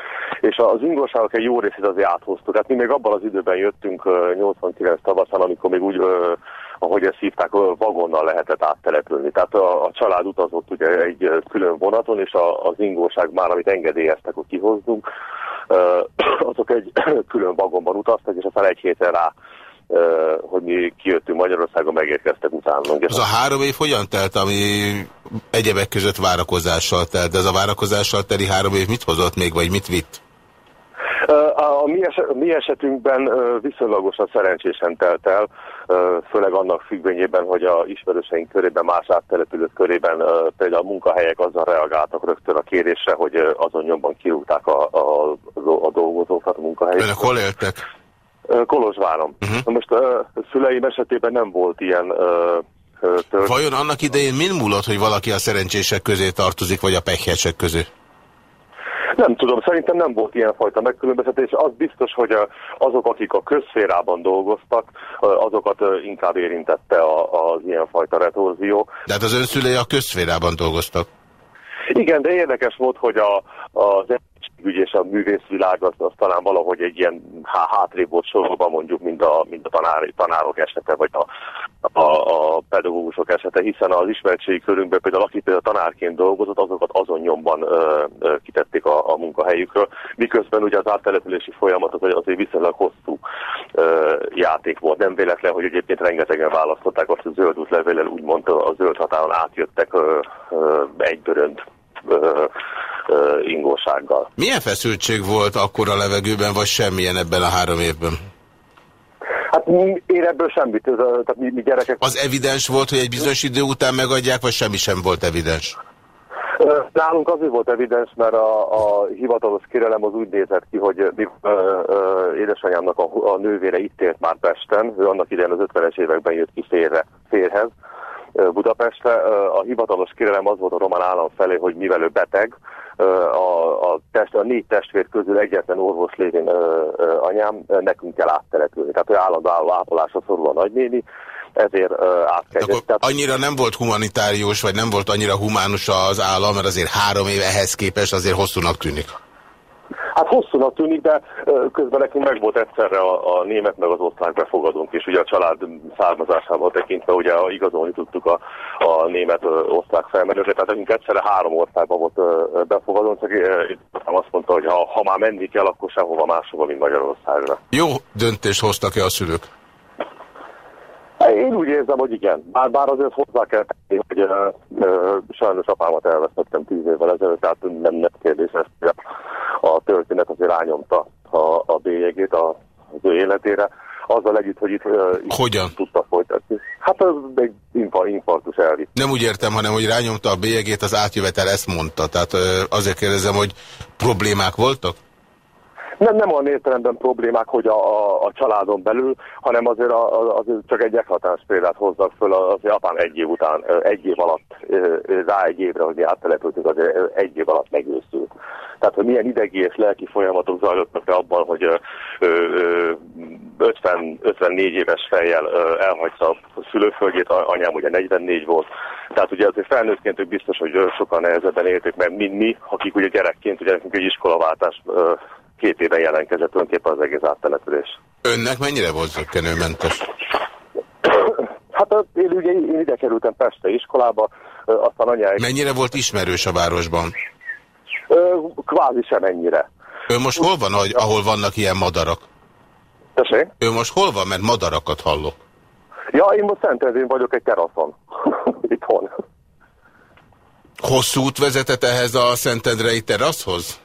[SPEAKER 4] és az ingóságok egy jó részét azért áthoztuk. Hát mi még abban az időben jöttünk 89 tavaszán, amikor még úgy, ö, ahogy ezt hívták, vagonnal lehetett áttelepülni. Tehát a, a család utazott ugye egy külön vonaton, és a, az ingóság már, amit engedélyeztek, hogy kihozzunk, ö, azok egy külön vagonban utaztak, és aztán egy héten rá hogy mi kijöttünk Magyarországon, megérkeztek utánunk.
[SPEAKER 3] Az a három év hogyan telt, ami egyebek között várakozással telt? De ez a várakozással teli három év mit hozott még, vagy mit vitt?
[SPEAKER 4] A mi, eset, mi esetünkben viszonylagosan szerencsésen telt el, főleg annak függvényében, hogy a ismerőseink körében, más áttelepülők körében például a munkahelyek azzal reagáltak rögtön a kérésre, hogy azon nyomban kirúgták a, a, a dolgozókat a munkahelyek.
[SPEAKER 3] Önök hol éltek?
[SPEAKER 4] Kolozsváron. Uh -huh. Most a szüleim esetében nem volt ilyen
[SPEAKER 3] tört. Vajon annak idején min múlott, hogy valaki a szerencsések közé tartozik, vagy a pekhyesek közé?
[SPEAKER 4] Nem tudom, szerintem nem volt ilyenfajta megkülönböztetés. Az biztos, hogy azok, akik a közszférában dolgoztak, azokat inkább érintette az ilyenfajta retorzió.
[SPEAKER 3] De hát az önszülei a közszférában dolgoztak.
[SPEAKER 4] Igen, de érdekes volt, hogy a, az ügy a művészvilág az, az talán valahogy egy ilyen há, hátrébb volt sorban mondjuk, mint a, mint a tanár, tanárok esete, vagy a, a, a pedagógusok esete, hiszen az ismertségi körünkben például aki például tanárként dolgozott, azokat azon nyomban ö, ö, kitették a, a munkahelyükről, miközben ugye az áttelepülési folyamat az azért viszonylag hosszú ö, játék volt. Nem véletlen, hogy egyébként rengetegen választották azt a zöld útlevéllel, úgymond a zöld határon átjöttek ö, ö, egybörönt ingósággal.
[SPEAKER 3] Milyen feszültség volt akkor a levegőben, vagy semmilyen ebben a három évben?
[SPEAKER 4] Hát én ebből semmit, tehát mi, mi gyerekek...
[SPEAKER 3] Az evidens volt, hogy egy bizonyos idő után megadják, vagy semmi sem volt evidens?
[SPEAKER 4] Nálunk azért volt evidens, mert a, a hivatalos kérelem az úgy nézett ki, hogy mi, ö, ö, édesanyámnak a, a nővére itt élt már Pesten, ő annak idején az 50-es években jött ki férre, férhez, Budapestre. A hivatalos kérelem az volt a román állam felé, hogy mivel ő beteg, a, a, test, a négy testvér közül egyetlen orvos lévén anyám, nekünk kell áttelepülni. Tehát, hogy állandó ápolásra szorul a nagynéni, ezért át kell.
[SPEAKER 3] Annyira nem volt humanitárius, vagy nem volt annyira humánus az állam, mert azért három év ehhez képest azért hosszúnak tűnik.
[SPEAKER 4] Hát hosszúnak tűnik, de közben nekünk meg volt egyszerre a, a német meg az osztrák befogadónk, és ugye a család származásával tekintve ugye igazolni tudtuk a, a német-osztrák felmenőre, tehát nekünk egyszerre három országban volt befogadónk, csak azt mondta, hogy ha, ha már menni kell, akkor sehova máshova, mint Magyarországra.
[SPEAKER 3] Jó döntést hoztak-e a szülők?
[SPEAKER 4] Én úgy érzem, hogy igen. Bár, bár azért hozzá kell tenni, hogy uh, sajnos apámat elvesztettem tíz évvel ezelőtt, tehát nem, nem kérdés ezt, a történet azért rányomta a, a bélyegét a, az ő életére. Azzal együtt, hogy itt, uh,
[SPEAKER 3] Hogyan?
[SPEAKER 4] tudta folytatni. Hát az egy infarktus elvitt.
[SPEAKER 3] Nem úgy értem, hanem hogy rányomta a bélyegét, az átjövetel ezt mondta. Tehát uh, azért kérdezem, hogy problémák voltak?
[SPEAKER 4] Nem, nem olyan értelemben problémák, hogy a, a, a családon belül, hanem azért, a, azért csak egy eklatás példát hozzak föl, az apám egy év után, egy év alatt, rá egy évre, hogy áttelepültünk, azért egy év alatt megőszült. Tehát, hogy milyen idegi és lelki folyamatok zajlottak be abban, hogy ö, ö, 50, 54 éves fejjel elhagyta a szülőföldjét, anyám ugye 44 volt. Tehát ugye azért felnőttként biztos, hogy sokan nehezebben élték, mert mind mi, akik ugye gyerekként, ugye nekünk egy iskolaváltás két éve jelentkezett tulajdonképpen az egész áttelepülés.
[SPEAKER 3] Önnek mennyire volt zöggenőmentes?
[SPEAKER 4] Hát én ugye én ide kerültem Peste iskolába, aztán anyáig...
[SPEAKER 3] Mennyire volt ismerős a városban?
[SPEAKER 4] Kvázi sem ennyire.
[SPEAKER 3] Ő most hol van, ahol vannak ilyen madarak?
[SPEAKER 4] Tessék?
[SPEAKER 3] Ő most hol van, mert madarakat hallok?
[SPEAKER 4] Ja, én most Szentendrén vagyok egy teraszon. Itthon.
[SPEAKER 3] Hosszú út vezetett ehhez a Szentendrei teraszhoz?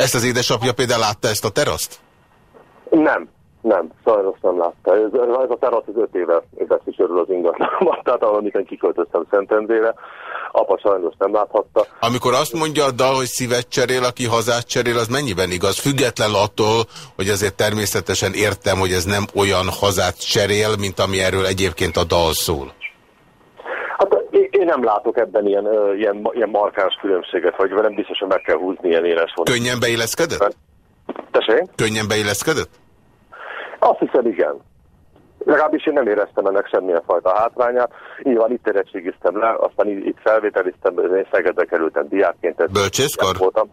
[SPEAKER 3] Ezt az édesapja például látta ezt a teraszt?
[SPEAKER 4] Nem, nem, sajnos nem látta. Ez, ez a terasz az öt éve veszi körül az ingatlanomat, tehát amikor kiköltöztem Szentendrére, apa sajnos nem láthatta.
[SPEAKER 3] Amikor azt mondja a dal, hogy szívet cserél, aki hazát cserél, az mennyiben igaz? Független attól, hogy azért természetesen értem, hogy ez nem olyan hazát cserél, mint ami erről egyébként a dal szól.
[SPEAKER 4] Nem látok ebben ilyen, ilyen, ilyen markáns különbséget, vagy velem biztosan meg kell húzni ilyen éles
[SPEAKER 3] vonat. Könnyen beilleszkedett?
[SPEAKER 4] Tessék?
[SPEAKER 3] Könnyen beilleszkedett?
[SPEAKER 4] Azt hiszem, igen. Legalábbis én nem éreztem ennek semmilyen fajta hátrányát. Nyilván itt érettségiztem le, aztán itt felvételiztem, én Szegedbe kerültem diákként.
[SPEAKER 3] Bölcsészkar?
[SPEAKER 4] Voltam.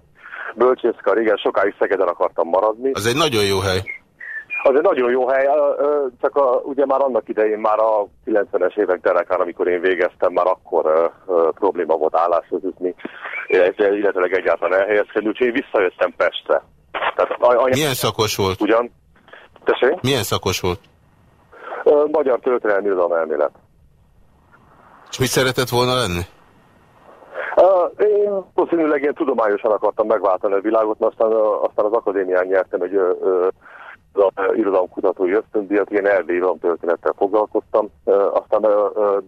[SPEAKER 4] Bölcsészkar, igen, sokáig Szegeden akartam maradni.
[SPEAKER 3] Az egy nagyon jó hely.
[SPEAKER 4] Az egy nagyon jó hely, csak a, ugye már annak idején, már a 90-es évek derekán, amikor én végeztem, már akkor uh, probléma volt álláshoz jutni, illetve egyáltalán elhelyezkedni, úgyhogy én visszajöttem Pestre.
[SPEAKER 3] Tehát, anya... Milyen szakos volt?
[SPEAKER 4] Ugyan? Tessék?
[SPEAKER 3] Milyen szakos volt?
[SPEAKER 4] Uh, magyar történelmi elmélet.
[SPEAKER 3] És mit szeretett volna lenni?
[SPEAKER 4] Uh, én valószínűleg ilyen tudományosan akartam megváltani a világot, mert aztán, uh, aztán az akadémián nyertem egy uh, irodalomkutatói ösztöndíjat, ilyen erdélyi történettel foglalkoztam, aztán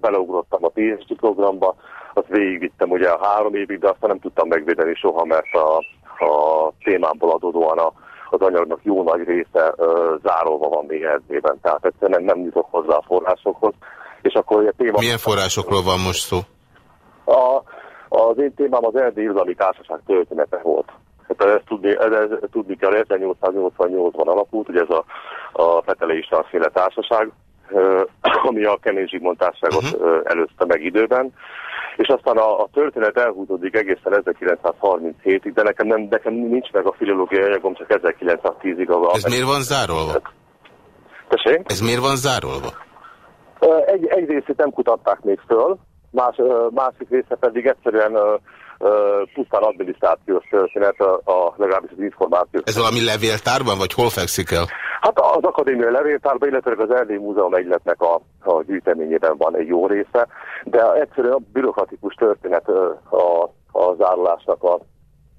[SPEAKER 4] beleugrottam a PhD programba, azt végigvittem ugye a három évig, de aztán nem tudtam megvédeni soha, mert a, a témámból adódóan a, az anyagnak jó nagy része ö, zárolva van még erdében, tehát egyszerűen nem nyitok hozzá a forrásokhoz. És akkor a téma...
[SPEAKER 3] Milyen forrásokról van most szó?
[SPEAKER 4] A, az én témám az Erdély Irodalmi Társaság története volt. Hát ezt tudni, ez, tudni kell, 1888-ban alapult, ugye ez a, a Petele Istvánféle társaság, ami a Kemény Zsigmond társaságot uh -huh. előzte meg időben, és aztán a, a történet elhúzódik egészen 1937-ig, de nekem, nem, nekem nincs meg a filológiai anyagom, csak 1910-ig.
[SPEAKER 3] Ez miért van zárolva?
[SPEAKER 4] Tessék?
[SPEAKER 3] Ez miért van zárolva?
[SPEAKER 4] Egy, egy részét nem kutatták még föl, más, másik része pedig egyszerűen pusztán adminisztrációs történet, a, a, legalábbis az információ.
[SPEAKER 3] Ez valami levéltárban, vagy hol fekszik el?
[SPEAKER 4] Hát az akadémiai levéltárban, illetve az Erdély Múzeum egyletnek a, a gyűjteményében van egy jó része, de egyszerűen a bürokratikus történet a, a zárulásnak a,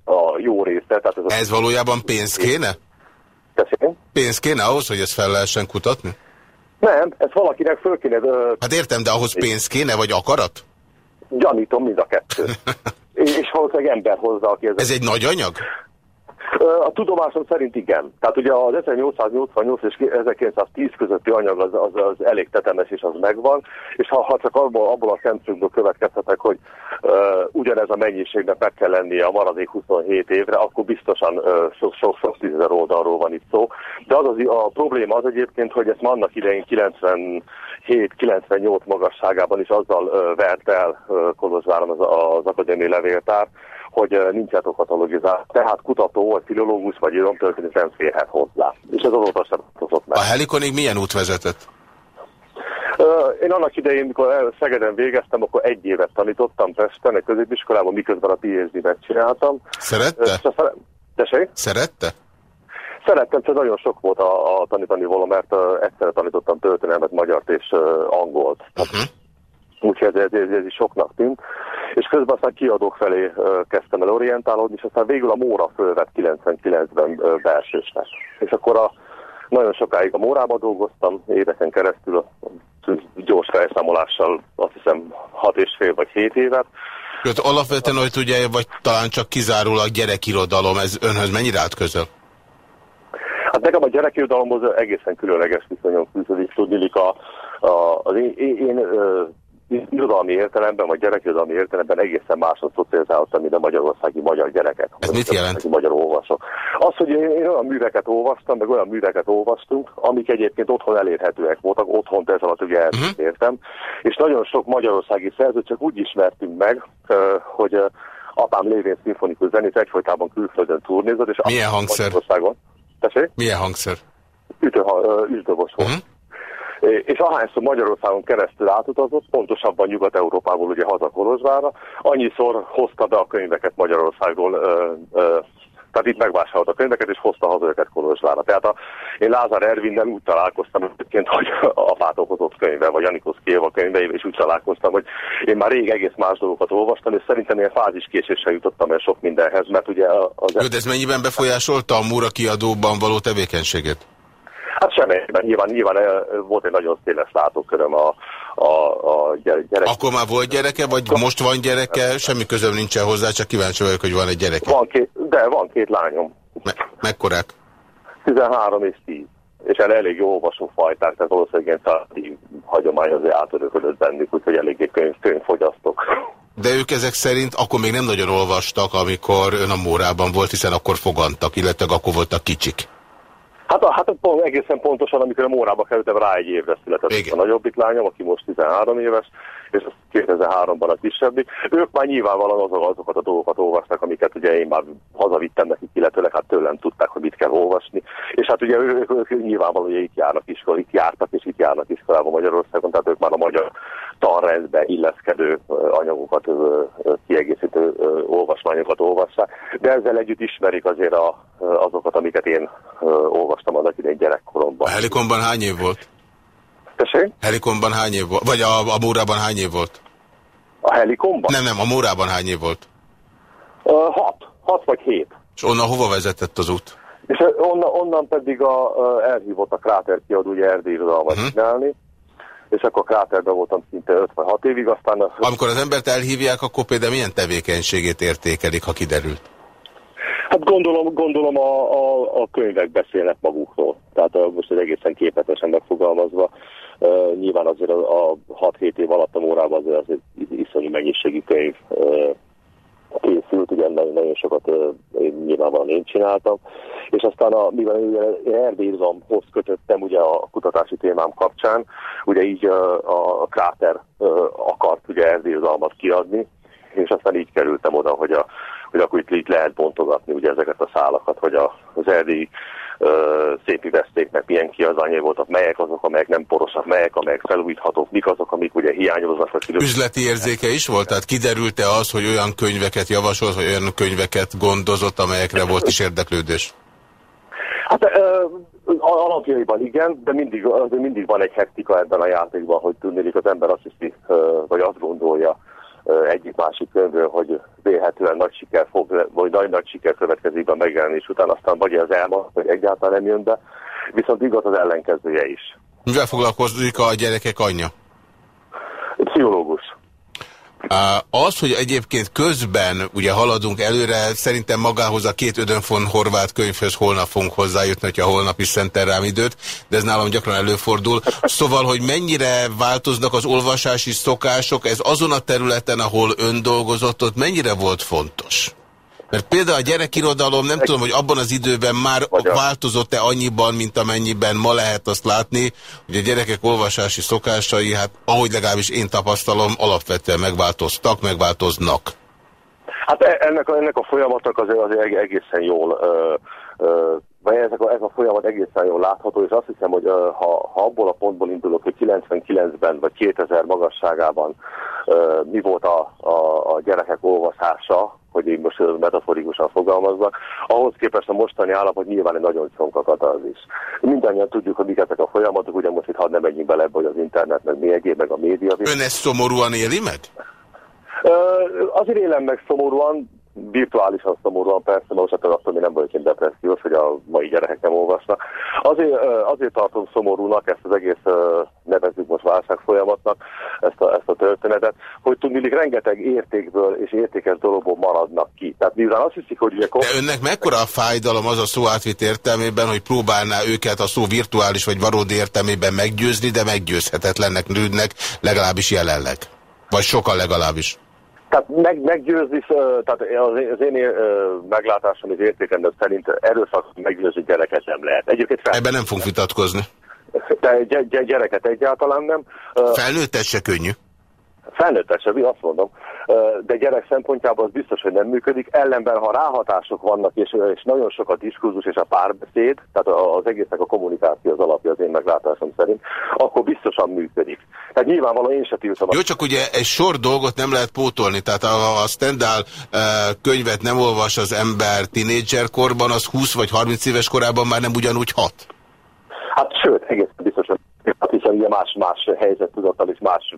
[SPEAKER 4] a jó része. Tehát
[SPEAKER 3] ez, ez valójában pénz kéne?
[SPEAKER 4] Tessék?
[SPEAKER 3] Pénz kéne ahhoz, hogy ezt fel lehessen kutatni?
[SPEAKER 4] Nem, ez valakinek föl kéne...
[SPEAKER 3] Hát értem, de ahhoz pénz kéne, vagy akarat?
[SPEAKER 4] Gyanítom mind a kettő. és valószínűleg ember hozzá, aki
[SPEAKER 3] ez... Ez egy nagy anyag?
[SPEAKER 4] A tudomásom szerint igen. Tehát ugye az 1888 és 1910 közötti anyag az, az, az elég tetemes és az megvan, és ha, ha csak abból, abból a szemszögből következhetek, hogy uh, ugyanez a mennyiségnek meg kell lennie a maradék 27 évre, akkor biztosan uh, sok, sok, sok tízezer oldalról van itt szó. De az, az a probléma az egyébként, hogy ezt annak idején 97-98 magasságában is azzal vert el Kolozsváron az, az akadémiai levéltár, hogy nincs katalogizál. Tehát kutató, vagy filológus, vagy irodalomtörténész nem férhet hozzá. És ez azóta sem hozott meg.
[SPEAKER 3] A Helikonig milyen út vezetett?
[SPEAKER 4] Én annak idején, mikor Szegeden végeztem, akkor egy évet tanítottam Pesten, egy középiskolában, miközben a PhD megcsináltam.
[SPEAKER 3] Szerette?
[SPEAKER 4] Tessék?
[SPEAKER 3] Szerette?
[SPEAKER 4] Szerettem, csak nagyon sok volt a, a tanítani volna, mert egyszerre tanítottam történelmet, magyart és angolt. Uh -huh. Úgyhogy ez, ez, ez is soknak tűnt. És közben aztán kiadók felé uh, kezdtem el orientálódni, és aztán végül a Móra fölvett 99-ben uh, belsősnek. És akkor a, nagyon sokáig a Mórába dolgoztam, éveken keresztül a gyors felszámolással azt hiszem 6 és fél vagy 7 évet.
[SPEAKER 3] Jött alapvetően, hogy ugye, vagy talán csak kizárólag gyerekirodalom, ez önhöz mennyire állt közel?
[SPEAKER 4] Hát nekem a gyerekirodalomhoz egészen különleges viszonyom fűződik. Tudnilik a, a, az én, én, én irodalmi értelemben, vagy gyerekirodalmi értelemben egészen másod szocializálódtam, mint a magyarországi magyar gyerekek.
[SPEAKER 3] Ez mit jelent?
[SPEAKER 4] Magyar olvasók. Az, hogy én, én olyan műveket olvastam, meg olyan műveket olvastunk, amik egyébként otthon elérhetőek voltak, otthon ez alatt ugye uh mhm. -huh. értem, és nagyon sok magyarországi szerzőt csak úgy ismertünk meg, hogy apám lévén szimfonikus zenész egyfolytában külföldön turnézott, és
[SPEAKER 3] Milyen hangszer? Milyen hangszer?
[SPEAKER 4] Ütő, üzdövos volt. Uh mhm. -huh. És ahányszor Magyarországon keresztül átutazott, pontosabban Nyugat-Európából ugye haza Kolozsvára, annyiszor hozta be a könyveket Magyarországról, ö, ö, tehát itt megvásárolta a könyveket, és hozta haza őket Kolozsvára. Tehát a, én Lázár Ervinnel úgy találkoztam egyébként, hogy apától hozott könyve, vagy Anikos Kieva könyveivel, és úgy találkoztam, hogy én már rég egész más dolgokat olvastam, és szerintem ilyen fáziskéséssel jutottam el sok mindenhez, mert ugye az...
[SPEAKER 3] Jó, de ez mennyiben befolyásolta a Múra kiadóban való tevékenységet?
[SPEAKER 4] Hát semmiben, nyilván, nyilván volt egy nagyon széles látóköröm a, a, a gyerek.
[SPEAKER 3] Akkor már volt gyereke, vagy most van gyereke? Semmi közöm nincsen hozzá, csak kíváncsi vagyok, hogy van egy gyereke.
[SPEAKER 4] Van két, de van két lányom.
[SPEAKER 3] Me mekkorák?
[SPEAKER 4] 13 és 10. És el elég jó olvasó fajták, tehát valószínűleg ilyen családi hagyomány azért átöröködött bennük, úgyhogy eléggé könyv, könyvfogyasztok.
[SPEAKER 3] De ők ezek szerint akkor még nem nagyon olvastak, amikor ön a Mórában volt, hiszen akkor fogantak, illetve akkor voltak kicsik.
[SPEAKER 4] Hát, a, hát a, egészen pontosan, amikor a Mórába kerültem, rá egy évre született Igen. a nagyobbik lányom, aki most 13 éves, és 2003-ban a kisebbik. Ők már nyilvánvalóan azok, azokat a dolgokat olvasnak, amiket ugye én már hazavittem nekik, illetőleg hát tőlem tudták, hogy mit kell olvasni. És hát ugye ők, ők nyilvánvalóan itt járnak iskola, itt jártak és itt járnak iskolába Magyarországon, tehát ők már a magyar tanrendbe illeszkedő anyagokat, kiegészítő olvasmányokat olvassák, de ezzel együtt ismerik azért a, azokat, amiket én olvastam annak idején gyerekkoromban.
[SPEAKER 3] A Helikonban hány év volt?
[SPEAKER 4] Tessék?
[SPEAKER 3] Helikonban hány év volt? Vagy a, a Mórában hány év volt?
[SPEAKER 4] A Helikonban?
[SPEAKER 3] Nem, nem, a Mórában hány év volt?
[SPEAKER 4] Uh, hat. Hat vagy hét.
[SPEAKER 3] És onnan hova vezetett az út?
[SPEAKER 4] És onnan, onnan pedig a, elhívott a Kráter kiadó, ugye erdélyirodalmat uh. -huh. csinálni és akkor kráterben voltam szinte 5 vagy 6 évig, aztán...
[SPEAKER 3] Amikor az embert elhívják, akkor például milyen tevékenységét értékelik, ha kiderült?
[SPEAKER 4] Hát gondolom, gondolom a, a, a könyvek beszélnek magukról. Tehát most egy egészen képletesen megfogalmazva. Uh, nyilván azért a, a 6-7 év alatt a órában azért, azért iszonyú mennyiségű könyv uh, készült, ugye nagyon, sokat uh, én, nyilvánvalóan én csináltam, és aztán a, mivel én erdélyzomhoz kötöttem ugye a kutatási témám kapcsán, ugye így uh, a kráter uh, akart ugye erdélyzalmat kiadni, és aztán így kerültem oda, hogy, a, hogy akkor itt, itt lehet bontogatni ugye ezeket a szálakat, hogy a, az erdélyi szépi vesztéknek milyen kiazányai voltak, melyek azok, amelyek nem porosak, melyek, amelyek felújíthatók, mik azok, amik ugye hiányoznak. A
[SPEAKER 3] Üzleti érzéke is volt? Tehát kiderült-e az, hogy olyan könyveket javasolt, hogy olyan könyveket gondozott, amelyekre volt is érdeklődés?
[SPEAKER 4] Hát ö, alapjaiban igen, de mindig, de mindig van egy hektika ebben a játékban, hogy hogy az ember azt hiszi, vagy azt gondolja, egyik-másik könyvről, hogy vélhetően nagy siker fog, vagy nagy-nagy siker következik a megjelenés után, aztán vagy az elma, vagy egyáltalán nem jön be, viszont igaz az ellenkezője is.
[SPEAKER 3] Mivel foglalkozik a gyerekek anyja?
[SPEAKER 4] Pszichológus.
[SPEAKER 3] Az, hogy egyébként közben ugye haladunk előre, szerintem magához a két Ödönfon horvát könyvhöz holnap fogunk hozzájutni, hogyha holnap is szentel rám időt, de ez nálam gyakran előfordul. Szóval, hogy mennyire változnak az olvasási szokások, ez azon a területen, ahol ön dolgozott, ott mennyire volt fontos? Mert például a gyerekirodalom, nem tudom, hogy abban az időben már változott-e annyiban, mint amennyiben ma lehet azt látni, hogy a gyerekek olvasási szokásai, hát ahogy legalábbis én tapasztalom, alapvetően megváltoztak, megváltoznak.
[SPEAKER 4] Hát ennek ennek a folyamatnak azért, azért egészen jól ö, ö, vagy ez a, ez a folyamat egészen jól látható, és azt hiszem, hogy ha, ha abból a pontból indulok, hogy 99-ben vagy 2000 magasságában mi volt a, a, a gyerekek olvasása, hogy én most metaforikusan fogalmazva, ahhoz képest a mostani állapot nyilván egy nagyon az is. Mindannyian tudjuk, hogy mik ezek a folyamatok, ugye most itt hadd nem menjünk bele hogy az internet, meg mi egyéb, meg a média.
[SPEAKER 3] Ön ezt szomorúan éli meg?
[SPEAKER 4] Azért élem meg szomorúan, virtuálisan szomorúan persze, most hát attól mi nem vagyok én depressziós, hogy a mai gyerekek nem olvasnak. Azért, azért tartom szomorúnak ezt az egész nevezzük most válság folyamatnak, ezt a, ezt a történetet, hogy tudnilik rengeteg értékből és értékes dologból maradnak ki. Tehát miután azt hiszik, hogy ugye...
[SPEAKER 3] De önnek mekkora a fájdalom az a szó átvit értelmében, hogy próbálná őket a szó virtuális vagy valódi értelmében meggyőzni, de meggyőzhetetlennek nőnek legalábbis jelenleg? Vagy sokan legalábbis?
[SPEAKER 4] Tehát meg, meggyőzni, tehát az, én meglátásom, az értékendő szerint erőszak meggyőzni gyereket nem lehet.
[SPEAKER 3] Egyébként fel... Ebben nem fogunk vitatkozni.
[SPEAKER 4] De gy gyereket egyáltalán nem.
[SPEAKER 3] Felnőttet se könnyű.
[SPEAKER 4] Felnőttet se, azt mondom de gyerek szempontjából az biztos, hogy nem működik. Ellenben, ha ráhatások vannak, és, és nagyon sok a diskurzus és a párbeszéd, tehát az egésznek a kommunikáció az alapja az én meglátásom szerint, akkor biztosan működik. Tehát nyilvánvalóan én se tiltom.
[SPEAKER 3] Jó, csak ugye egy sor dolgot nem lehet pótolni, tehát ha a Stendhal könyvet nem olvas az ember tinédzserkorban, az 20 vagy 30 éves korában már nem ugyanúgy hat.
[SPEAKER 4] Hát sőt, egészen biztosan, hiszen ugye más-más helyzet tudattal és más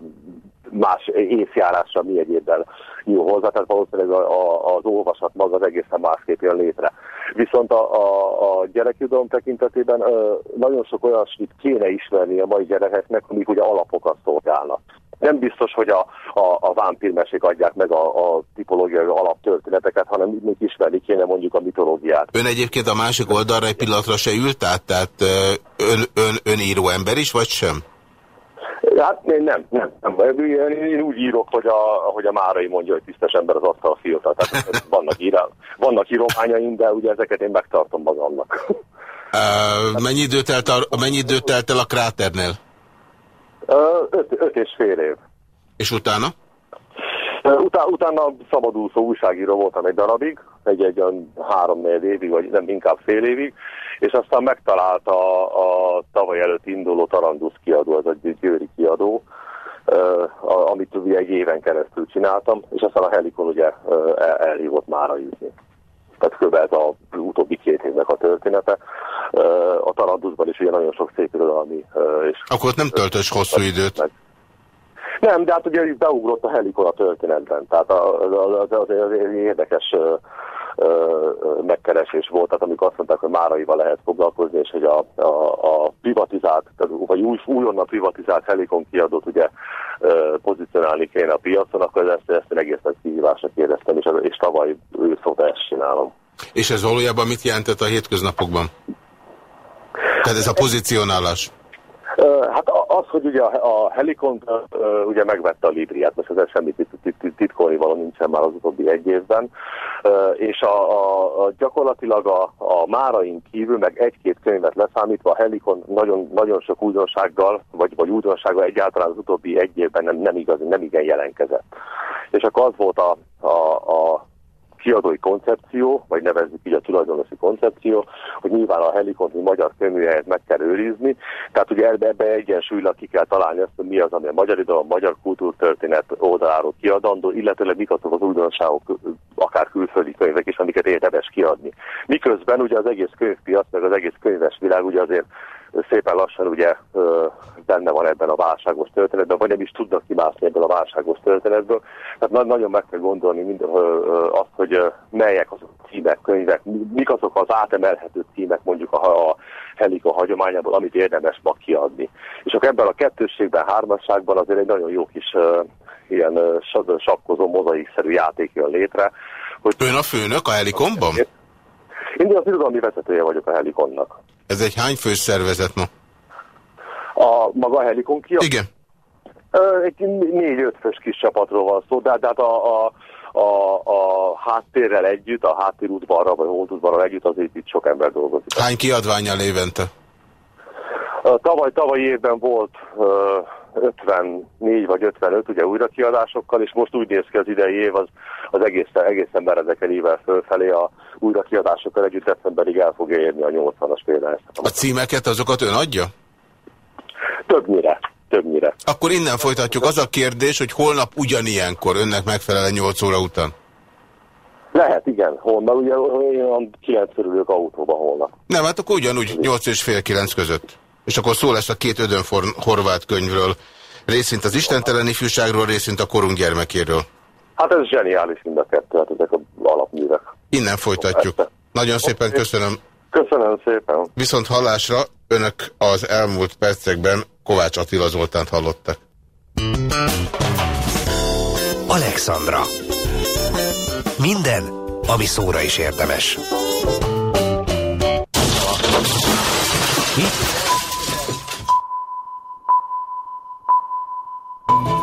[SPEAKER 4] más észjárásra mi egyébben jó hozzá, tehát valószínűleg a, a, az olvasat maga az egészen másképp jön létre. Viszont a, a, a gyerekjudalom tekintetében ö, nagyon sok olyasmit kéne ismerni a mai gyerekeknek, amik ugye alapokat szolgálnak. Nem biztos, hogy a, a, a vámpírmesék adják meg a, a tipológiai alaptörténeteket, hanem még ismerni kéne mondjuk a mitológiát.
[SPEAKER 3] Ön egyébként a másik oldalra egy pillanatra se ült át, tehát ön, ön, ön író ember is, vagy sem?
[SPEAKER 4] Hát én nem, nem, nem. Én, úgy írok, hogy a, hogy a Márai mondja, hogy tisztes ember az asztal fióta. Tehát vannak, írá, vannak írományaim, de ugye ezeket én megtartom magamnak.
[SPEAKER 3] Uh, mennyi, időt telt a, mennyi időt telt el a kráternél?
[SPEAKER 4] Uh, öt, öt és fél év.
[SPEAKER 3] És utána?
[SPEAKER 4] Utá, utána szabadúszó újságíró voltam egy darabig, egy-egy olyan három-négy évig, vagy nem, inkább fél évig, és aztán megtalálta a, a tavaly előtt induló Tarandusz kiadó, ez egy győri kiadó, uh, amit ugye egy éven keresztül csináltam, és aztán a Helikon ugye uh, el, elhívott mára ízni. Tehát kb. ez az utóbbi két évnek a története. Uh, a Taranduszban is ugye nagyon sok szép irodalmi... Uh, és
[SPEAKER 3] Akkor ott nem töltös hosszú időt. Meg,
[SPEAKER 4] nem, de hát ugye beugrott a helikon a történetben, tehát az, az, az, az érdekes ö, ö, megkeresés volt, tehát amikor azt mondták, hogy Máraival lehet foglalkozni, és hogy a, a, a privatizált, vagy új, újonnan privatizált helikon kiadott ugye pozícionálni kéne a piacon, akkor ezt, ezt én egészen kihívásra kérdeztem, és, és tavaly őszóta ezt csinálom.
[SPEAKER 3] És ez valójában mit jelentett a hétköznapokban? Tehát ez a pozícionálás?
[SPEAKER 4] Hát az, hogy ugye a, Helikon ugye megvette a Libriát, most ezzel semmi titkolni való nincsen már az utóbbi egy évben, és a, a, a gyakorlatilag a, a Márain kívül, meg egy-két könyvet leszámítva a Helikon nagyon, nagyon sok újdonsággal, vagy, vagy újdonsággal egyáltalán az utóbbi egy évben nem, nem, igaz, nem igen jelenkezett. És akkor az volt a, a, a kiadói koncepció, vagy nevezzük így a tulajdonosi koncepció, hogy nyilván a helikonti magyar könyvűhelyet meg kell őrizni, tehát ugye ebbe, ebbe egyensúlylag ki kell találni azt, hogy mi az, ami a magyar a magyar kultúrtörténet oldaláról kiadandó, illetőleg mik azok az újdonságok, akár külföldi könyvek is, amiket érdemes kiadni. Miközben ugye az egész könyvpiac, meg az egész könyves világ ugye azért szépen lassan ugye benne van ebben a válságos történetben, vagy nem is tudnak kimászni ebből a válságos történetből. Tehát nagyon meg kell gondolni minden, azt, hogy melyek azok a címek, könyvek, mik azok az átemelhető címek mondjuk a, a Helika hagyományából, amit érdemes ma kiadni. És akkor ebben a kettősségben, hármasságban azért egy nagyon jó kis ilyen sakkozó, mozaikszerű játék jön létre.
[SPEAKER 3] Hogy Ön a főnök a Helikonban?
[SPEAKER 4] Én az irodalmi vezetője vagyok a Helikonnak.
[SPEAKER 3] Ez egy hány fős szervezet ma?
[SPEAKER 4] A maga a Helikon ki?
[SPEAKER 3] Igen.
[SPEAKER 4] Egy négy-öt fős kis csapatról van szó, de, de hát a, a, a, a háttérrel együtt, a háttérútbalra vagy holdútbalra együtt azért itt sok ember dolgozik.
[SPEAKER 3] Hány kiadványal évente?
[SPEAKER 4] Tavaly, tavaly évben volt 54 vagy 55 ugye újrakiadásokkal, és most úgy néz ki az idei év, az, az egészen, egészen berezekelével fölfelé a újrakiadásokkal együtt decemberig el fogja érni a 80-as például.
[SPEAKER 3] A címeket azokat ön adja?
[SPEAKER 4] Többnyire. Többnyire.
[SPEAKER 3] Akkor innen folytatjuk. Az a kérdés, hogy holnap ugyanilyenkor önnek megfelel 8 óra után?
[SPEAKER 4] Lehet, igen. Holnap, ugye olyan 9 körülök autóba holnap.
[SPEAKER 3] Nem, hát akkor ugyanúgy 8 és fél 9 között. És akkor szó lesz a két Ödönforn horvát könyvről. Részint az istentelen ifjúságról, részint a korunk gyermekéről.
[SPEAKER 4] Hát ez zseniális mind a kettő, hát ezek az alapművek.
[SPEAKER 3] Innen folytatjuk. Este. Nagyon szépen köszönöm.
[SPEAKER 4] Köszönöm szépen.
[SPEAKER 3] Viszont hallásra önök az elmúlt percekben Kovács Attila Zoltánt hallottak.
[SPEAKER 1] Alexandra. Minden, ami szóra is érdemes.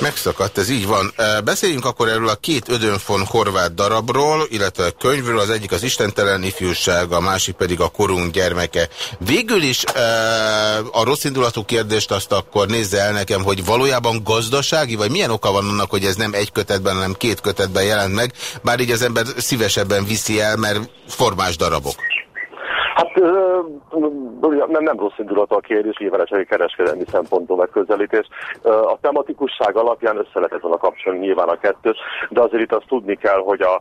[SPEAKER 3] Megszakadt, ez így van. Beszéljünk akkor erről a két Ödönfon horvát darabról, illetve a könyvről, az egyik az Istentelen ifjúság, a másik pedig a korunk gyermeke. Végül is a rossz indulatú kérdést azt akkor nézze el nekem, hogy valójában gazdasági, vagy milyen oka van annak, hogy ez nem egy kötetben, hanem két kötetben jelent meg, bár így az ember szívesebben viszi el, mert formás darabok.
[SPEAKER 4] Hát nem, nem rossz indulatú a kérdés, nyilván egy kereskedelmi szempontból megközelítés. A tematikusság alapján össze lehetett volna kapcsolni nyilván a kettőt, de azért itt azt tudni kell, hogy a,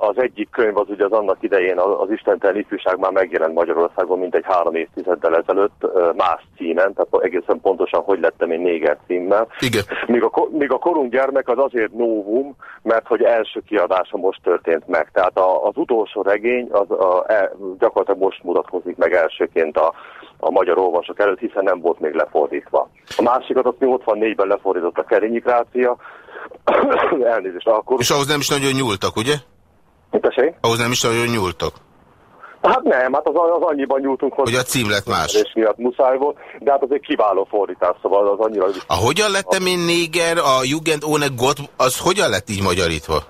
[SPEAKER 4] az egyik könyv az ugye az annak idején az Istentelen ifjúság már megjelent Magyarországon, mint egy három évtizeddel ezelőtt más címen, tehát egészen pontosan hogy lettem én néger címmel.
[SPEAKER 3] Igen.
[SPEAKER 4] Míg a, míg a korunk gyermek az azért novum, mert hogy első kiadása most történt meg. Tehát a, az utolsó regény az a, e, gyakorlatilag most mutatkozik meg elsőként a, a magyar olvasók előtt, hiszen nem volt még lefordítva. A másikat az 84-ben lefordított a Kerényi Grácia, elnézést akkor.
[SPEAKER 3] És ahhoz nem is nagyon nyúltak, ugye?
[SPEAKER 4] Tessék?
[SPEAKER 3] Ahhoz nem is nagyon nyúltak.
[SPEAKER 4] Hát nem, hát az, az annyiban nyújtunk
[SPEAKER 3] hozzá. Hogy a cím lett más.
[SPEAKER 4] És miatt muszáj volt, de hát az egy kiváló fordítás, szóval az annyira...
[SPEAKER 3] A hogyan lettem én néger, a Jugend ohne Gott, az hogyan lett így magyarítva?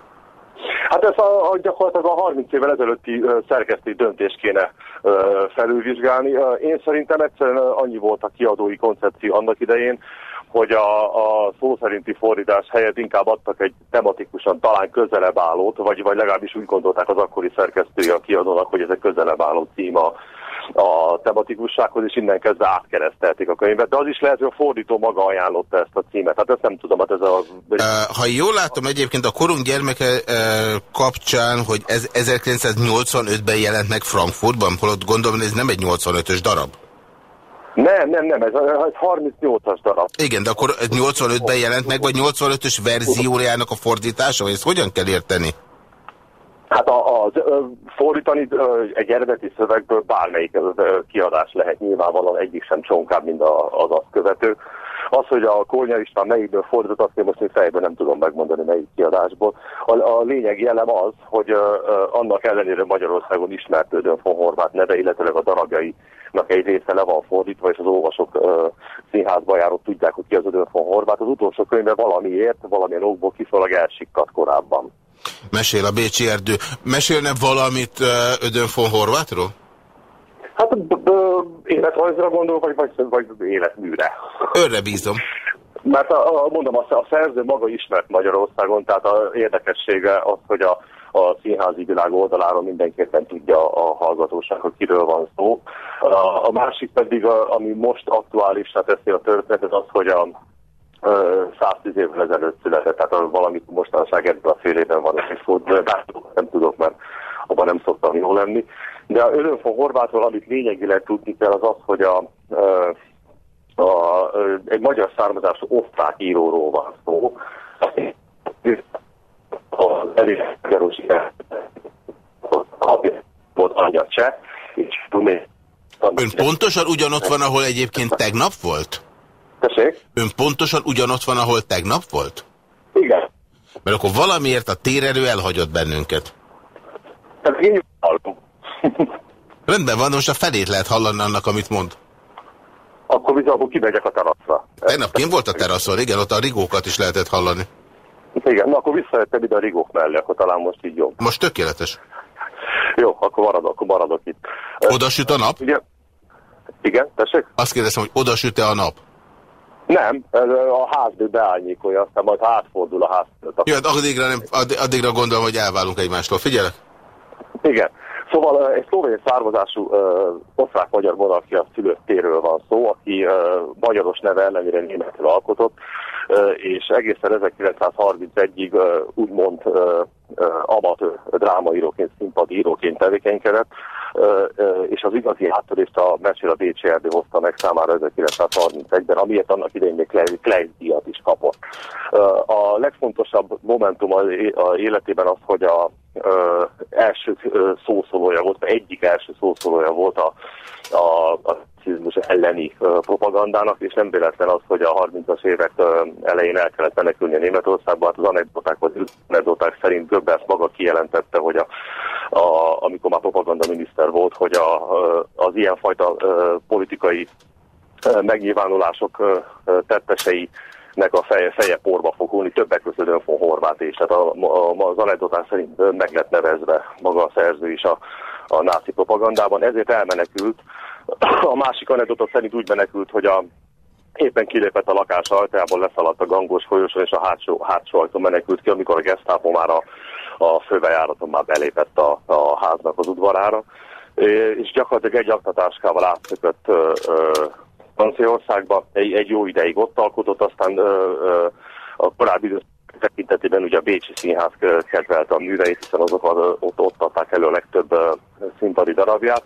[SPEAKER 4] Hát ez a, a gyakorlatilag a 30 évvel ezelőtti szerkesztői döntést kéne felülvizsgálni. Én szerintem egyszerűen annyi volt a kiadói koncepció annak idején, hogy a, a szó szerinti fordítás helyett inkább adtak egy tematikusan talán közelebb állót, vagy, vagy legalábbis úgy gondolták az akkori szerkesztői a kiadónak, hogy ez egy közelebb álló cím a, a tematikussághoz, és innen kezdve átkeresztelték a könyvet. De az is lehet, hogy a fordító maga ajánlotta ezt a címet. Hát ezt nem tudom, hát ez a...
[SPEAKER 3] Ha jól látom egyébként a korunk gyermeke kapcsán, hogy ez 1985-ben jelent meg Frankfurtban, holott gondolom, ez nem egy 85-ös darab.
[SPEAKER 4] Nem, nem, nem, ez, ez 38-as darab.
[SPEAKER 3] Igen, de akkor 85-ben jelent meg, vagy 85-ös verziójának a fordítása, vagy ezt hogyan kell érteni?
[SPEAKER 4] Hát a, a, fordítani egy eredeti szövegből bármelyik kiadás lehet, nyilvánvalóan egyik sem csonkább, mint az azt követő. Az, hogy a Kornyel István melyikből fordított, azt én most még fejből nem tudom megmondani melyik kiadásból. A, a lényegi elem az, hogy uh, annak ellenére Magyarországon ismert Ödön von Horváth neve, illetőleg a darabjainak egy része le van fordítva, és az olvasók uh, színházba járó tudják, hogy ki az Ödön von Horváth. Az utolsó könyve valamiért, valamilyen okból kiszólag elsikkadt korábban.
[SPEAKER 3] Mesél a Bécsi erdő. Mesélne valamit Ödön von Horvátról?
[SPEAKER 4] Hát életrajzra gondol, vagy, vagy, vagy életműre.
[SPEAKER 3] Önre bízom.
[SPEAKER 4] Mert a, a, mondom, a, a szerző maga ismert Magyarországon, tehát a érdekessége az, hogy a, a színházi világ oldaláról mindenképpen tudja a hallgatóság, hogy kiről van szó. A, a másik pedig, a, ami most aktuálisra teszi a történetet, az, hogy a 110 évvel ezelőtt született, tehát valamit mostanság ebben a fél évben van, és nem tudok, mert abban nem szoktam jó lenni. De a Örönfon Horvátról, amit lényegileg tudni kell, az az, hogy a, a, a, egy magyar származású osztrák íróról van szó. Az Erészgerosi volt cseh, és
[SPEAKER 3] tudni. Ön pontosan ugyanott van, ahol egyébként tegnap volt?
[SPEAKER 4] Tessék?
[SPEAKER 3] Ön pontosan ugyanott van, ahol tegnap volt?
[SPEAKER 4] Igen.
[SPEAKER 3] Mert akkor valamiért a térerő elhagyott bennünket.
[SPEAKER 4] Tehát én hallom.
[SPEAKER 3] Rendben van, most a felét lehet hallani annak, amit mond.
[SPEAKER 4] Akkor viszont akkor kimegyek a teraszra.
[SPEAKER 3] Tegnap kim volt a teraszon? Igen, ott a rigókat is lehetett hallani.
[SPEAKER 4] Igen, na akkor visszajöttem ide a rigók mellé, akkor talán most így jó.
[SPEAKER 3] Most tökéletes.
[SPEAKER 4] Jó, akkor maradok, akkor maradok itt.
[SPEAKER 3] Oda süt a nap?
[SPEAKER 4] Igen, igen tessék?
[SPEAKER 3] Azt kérdezem, hogy oda süt-e a nap?
[SPEAKER 4] Nem, a házből beányékolja, aztán majd átfordul a ház.
[SPEAKER 3] Jó, hát addigra, nem, addigra gondolom, hogy elválunk egymástól. Figyelek?
[SPEAKER 4] Igen. Szóval egy szlovén származású osztrák-magyar monarchia szülöttéről van szó, aki magyaros neve ellenére németül alkotott, és egészen 1931-ig uh, úgymond amatőr drámaíróként, színpadíróként tevékenykedett, és az igazi áttörést a Mesél a Erdő hozta meg számára 1931-ben, amiért annak idején még Klein díjat is kapott. A legfontosabb momentum az életében az, hogy a első szószólója volt, egyik első szószólója volt a, a, a nacionalizmus elleni propagandának, és nem véletlen az, hogy a 30-as évek elején el kellett menekülni Németországba. Hát az anekdoták, az anekdoták szerint Göbbels maga kijelentette, hogy a, a, amikor már propaganda miniszter volt, hogy a, az ilyenfajta politikai megnyilvánulások tettesei nek a feje, feje porba fog hulni, többek között ön von Horváth is. Tehát a, a, az anekdotán szerint meg lett nevezve maga a szerző is a, a náci propagandában, ezért elmenekült, a másik anekdota szerint úgy menekült, hogy a, éppen kilépett a lakás ajtajából, leszaladt a gangos folyosón, és a hátsó, hátsó ajtó menekült ki, amikor a gesztápó már a, a főbejáraton már belépett a, a háznak az udvarára. És gyakorlatilag egy aktatáskával átszökött Franciaországba, egy, egy jó ideig ott alkotott, aztán ö, ö, a korábbi tekintetében ugye a Bécsi Színház kedvelte a műveit, hiszen azok ott, ott adták elő a legtöbb színpadi darabját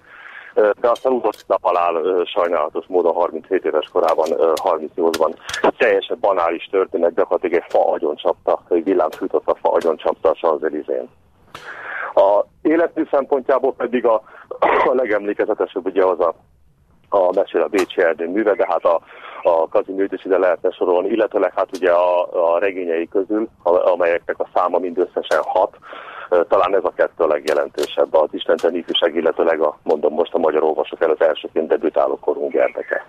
[SPEAKER 4] de aztán utolsó nap alá sajnálatos módon 37 éves korában, 38-ban teljesen banális történet, gyakorlatilag egy fa agyon csapta, egy villámfűtott a fa agyon csapta a Sanzelizén. A életmű szempontjából pedig a, a legemlékezetesebb ugye az a, a mesél a Bécsi erdő műve, de hát a, a kazinőt is ide lehetne sorolni, illetőleg hát ugye a, a regényei közül, amelyeknek a száma mindösszesen hat, Talán ez a kettő a legjelentősebb, az Istenten ifjúság, illetőleg a, mondom most a magyar olvasók el az elsőként debütáló korunk gyermeke.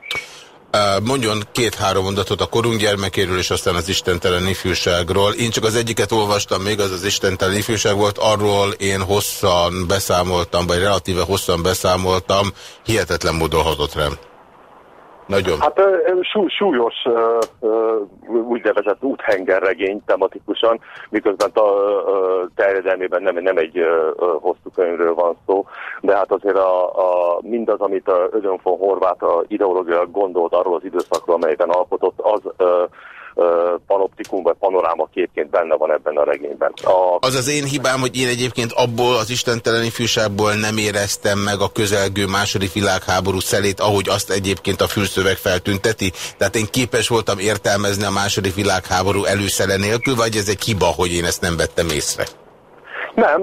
[SPEAKER 3] Mondjon két-három mondatot a korunk gyermekéről, és aztán az istentelen ifjúságról. Én csak az egyiket olvastam, még az az istentelen ifjúság volt, arról én hosszan beszámoltam, vagy relatíve hosszan beszámoltam, hihetetlen módon hatott rám. Nagyon.
[SPEAKER 4] Hát sú, súlyos úgynevezett úthengerregény tematikusan, miközben a terjedelmében nem, nem egy hosszú könyvről van szó, de hát azért a, a, mindaz, amit a Ödön von Horváth ideológia gondolt arról az időszakról, amelyben alkotott, az panoptikum vagy panoráma képként benne van ebben a regényben. A...
[SPEAKER 3] Az az én hibám, hogy én egyébként abból az istentelen ifjúságból nem éreztem meg a közelgő második világháború szelét, ahogy azt egyébként a fülszöveg feltünteti. Tehát én képes voltam értelmezni a második világháború előszele nélkül, vagy ez egy hiba, hogy én ezt nem vettem észre?
[SPEAKER 4] Nem,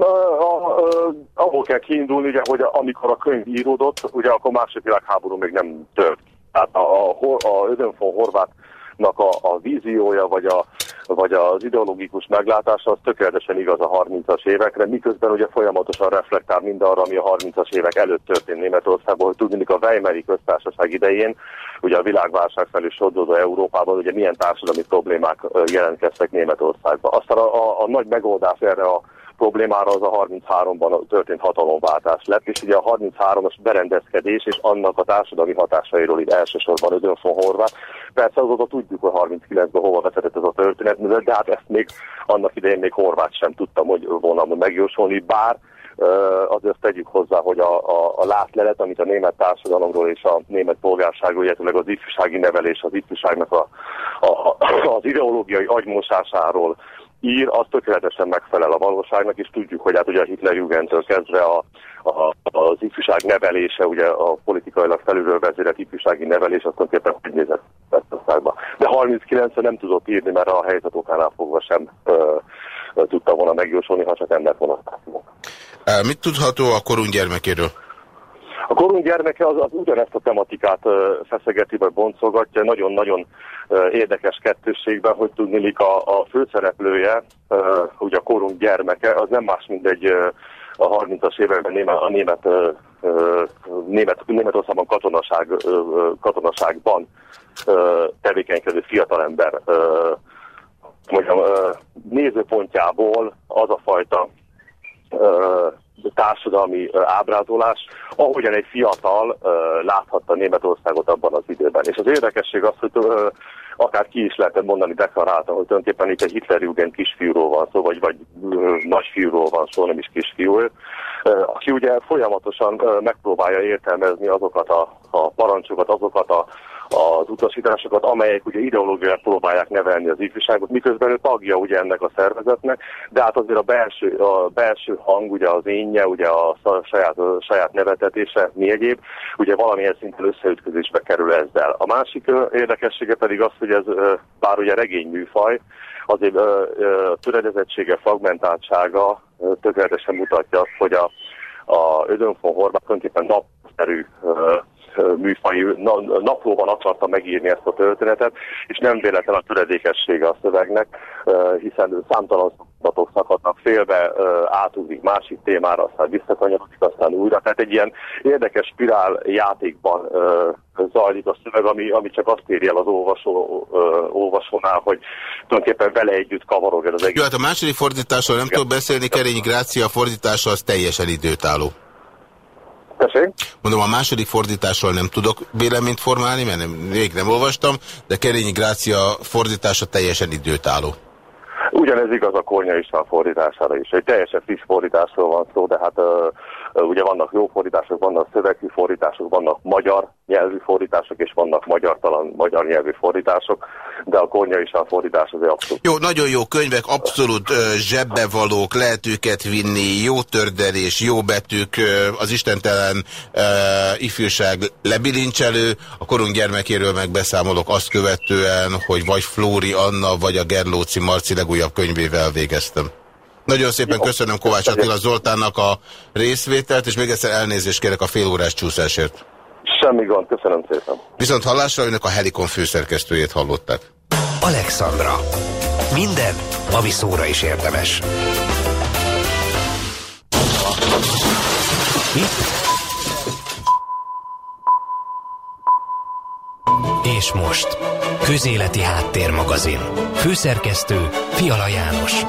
[SPEAKER 4] abból kell kiindulni, ugye, hogy amikor a könyv íródott, ugye akkor második világháború még nem tört. Tehát a, a, a Ödön von Horváth nak a, a víziója, vagy, a, vagy az ideológikus meglátása, az tökéletesen igaz a 30-as évekre, miközben ugye folyamatosan reflektál mindarra, ami a 30-as évek előtt történt Németországban, hogy tudni, a Weimari köztársaság idején, ugye a világválság felül sodródó Európában, ugye milyen társadalmi problémák jelentkeztek Németországban. Aztán a, a, a nagy megoldás erre a problémára az a 33-ban történt hatalomváltás lett, és ugye a 33-as berendezkedés és annak a társadalmi hatásairól itt elsősorban Ödön von Horváth. Persze azóta tudjuk, hogy 39-ben hova vezetett ez a történet, de hát ezt még annak idején még Horváth sem tudtam, hogy volna megjósolni, bár azért tegyük hozzá, hogy a, a, a látlelet, amit a német társadalomról és a német polgárságról, illetve az ifjúsági nevelés, az ifjúságnak a, a, az ideológiai agymosásáról ír, az tökéletesen megfelel a valóságnak, és tudjuk, hogy hát ugye a Hitlerjugendtől kezdve a, a, az ifjúság nevelése, ugye a politikailag felülről vezérelt ifjúsági nevelés, azt tulajdonképpen hogy nézett Vesztországban. De 39-ben nem tudott írni, mert a helyzet okánál fogva sem ö, ö, tudta volna megjósolni, ha csak ennek volna.
[SPEAKER 3] Mit tudható a korunk gyermekéről?
[SPEAKER 4] A korunk gyermeke az, az ugyanezt a tematikát feszegeti, vagy boncolgatja, nagyon-nagyon érdekes kettősségben, hogy tudnilik a, a főszereplője, ugye a korunk gyermeke, az nem más, mint egy a 30-as években német, a német, német, Németországban katonaság, katonaságban tevékenykedő fiatalember mondjam, nézőpontjából az a fajta társadalmi ábrázolás, ahogyan egy fiatal láthatta Németországot abban az időben. És az érdekesség az, hogy akár ki is lehetett mondani deklaráltan, hogy tulajdonképpen itt egy Hitlerjugend kisfiúról van szó, vagy, vagy nagyfiúról van szó, nem is kisfiú, aki ugye folyamatosan megpróbálja értelmezni azokat a, a parancsokat, azokat a az utasításokat, amelyek ugye ideológiát próbálják nevelni az ifjúságot, miközben ő tagja ugye ennek a szervezetnek, de hát azért a belső, a belső hang, ugye az énje, ugye a saját, a saját nevetetése, mi egyéb, ugye valamilyen szinten összeütközésbe kerül ezzel. A másik érdekessége pedig az, hogy ez bár ugye regényműfaj, azért a töredezettsége, fragmentáltsága tökéletesen mutatja azt, hogy a, a Ödön von Horváth tulajdonképpen napszerű műfai naplóban akarta megírni ezt a történetet, és nem véletlen a töredékessége a szövegnek, hiszen számtalan mondatok szakadnak félbe, átugrik másik témára, aztán visszakanyarodik, aztán újra. Tehát egy ilyen érdekes spirál játékban zajlik a szöveg, ami, ami csak azt éri el az olvasó, olvasónál, hogy tulajdonképpen vele együtt kavarog az egész.
[SPEAKER 3] Jó, hát a második fordításról nem tudok beszélni, Kerényi Grácia fordítása az teljesen időtálló.
[SPEAKER 4] Tessék?
[SPEAKER 3] Mondom, a második fordításról nem tudok véleményt formálni, mert nem, még nem olvastam, de Kerényi Grácia fordítása teljesen időtálló.
[SPEAKER 4] Ugyanez igaz a Kornya István fordítására is. Egy teljesen friss fordításról van szó, de hát uh, ugye vannak jó fordítások, vannak szövegű fordítások, vannak magyar nyelvű fordítások, és vannak magyartalan magyar nyelvű fordítások, de a Kornya István fordítás azért abszolút.
[SPEAKER 3] Jó, nagyon jó könyvek, abszolút zsebbevalók, lehet őket vinni, jó tördelés, jó betűk, az istentelen uh, ifjúság lebilincselő, a korunk gyermekéről megbeszámolok azt követően, hogy vagy Flóri Anna, vagy a Gerlóci Marci legújabb könyvével végeztem. Nagyon szépen Jó. köszönöm Kovács Attila Zoltánnak a részvételt, és még egyszer elnézést kérek a félórás csúszásért.
[SPEAKER 4] Semmi gond, köszönöm szépen.
[SPEAKER 3] Viszont hallásra önök a Helikon főszerkesztőjét hallották.
[SPEAKER 1] Alexandra. Minden, ami szóra is érdemes. Mi? És most, Közéleti Háttérmagazin. Főszerkesztő Fiala János.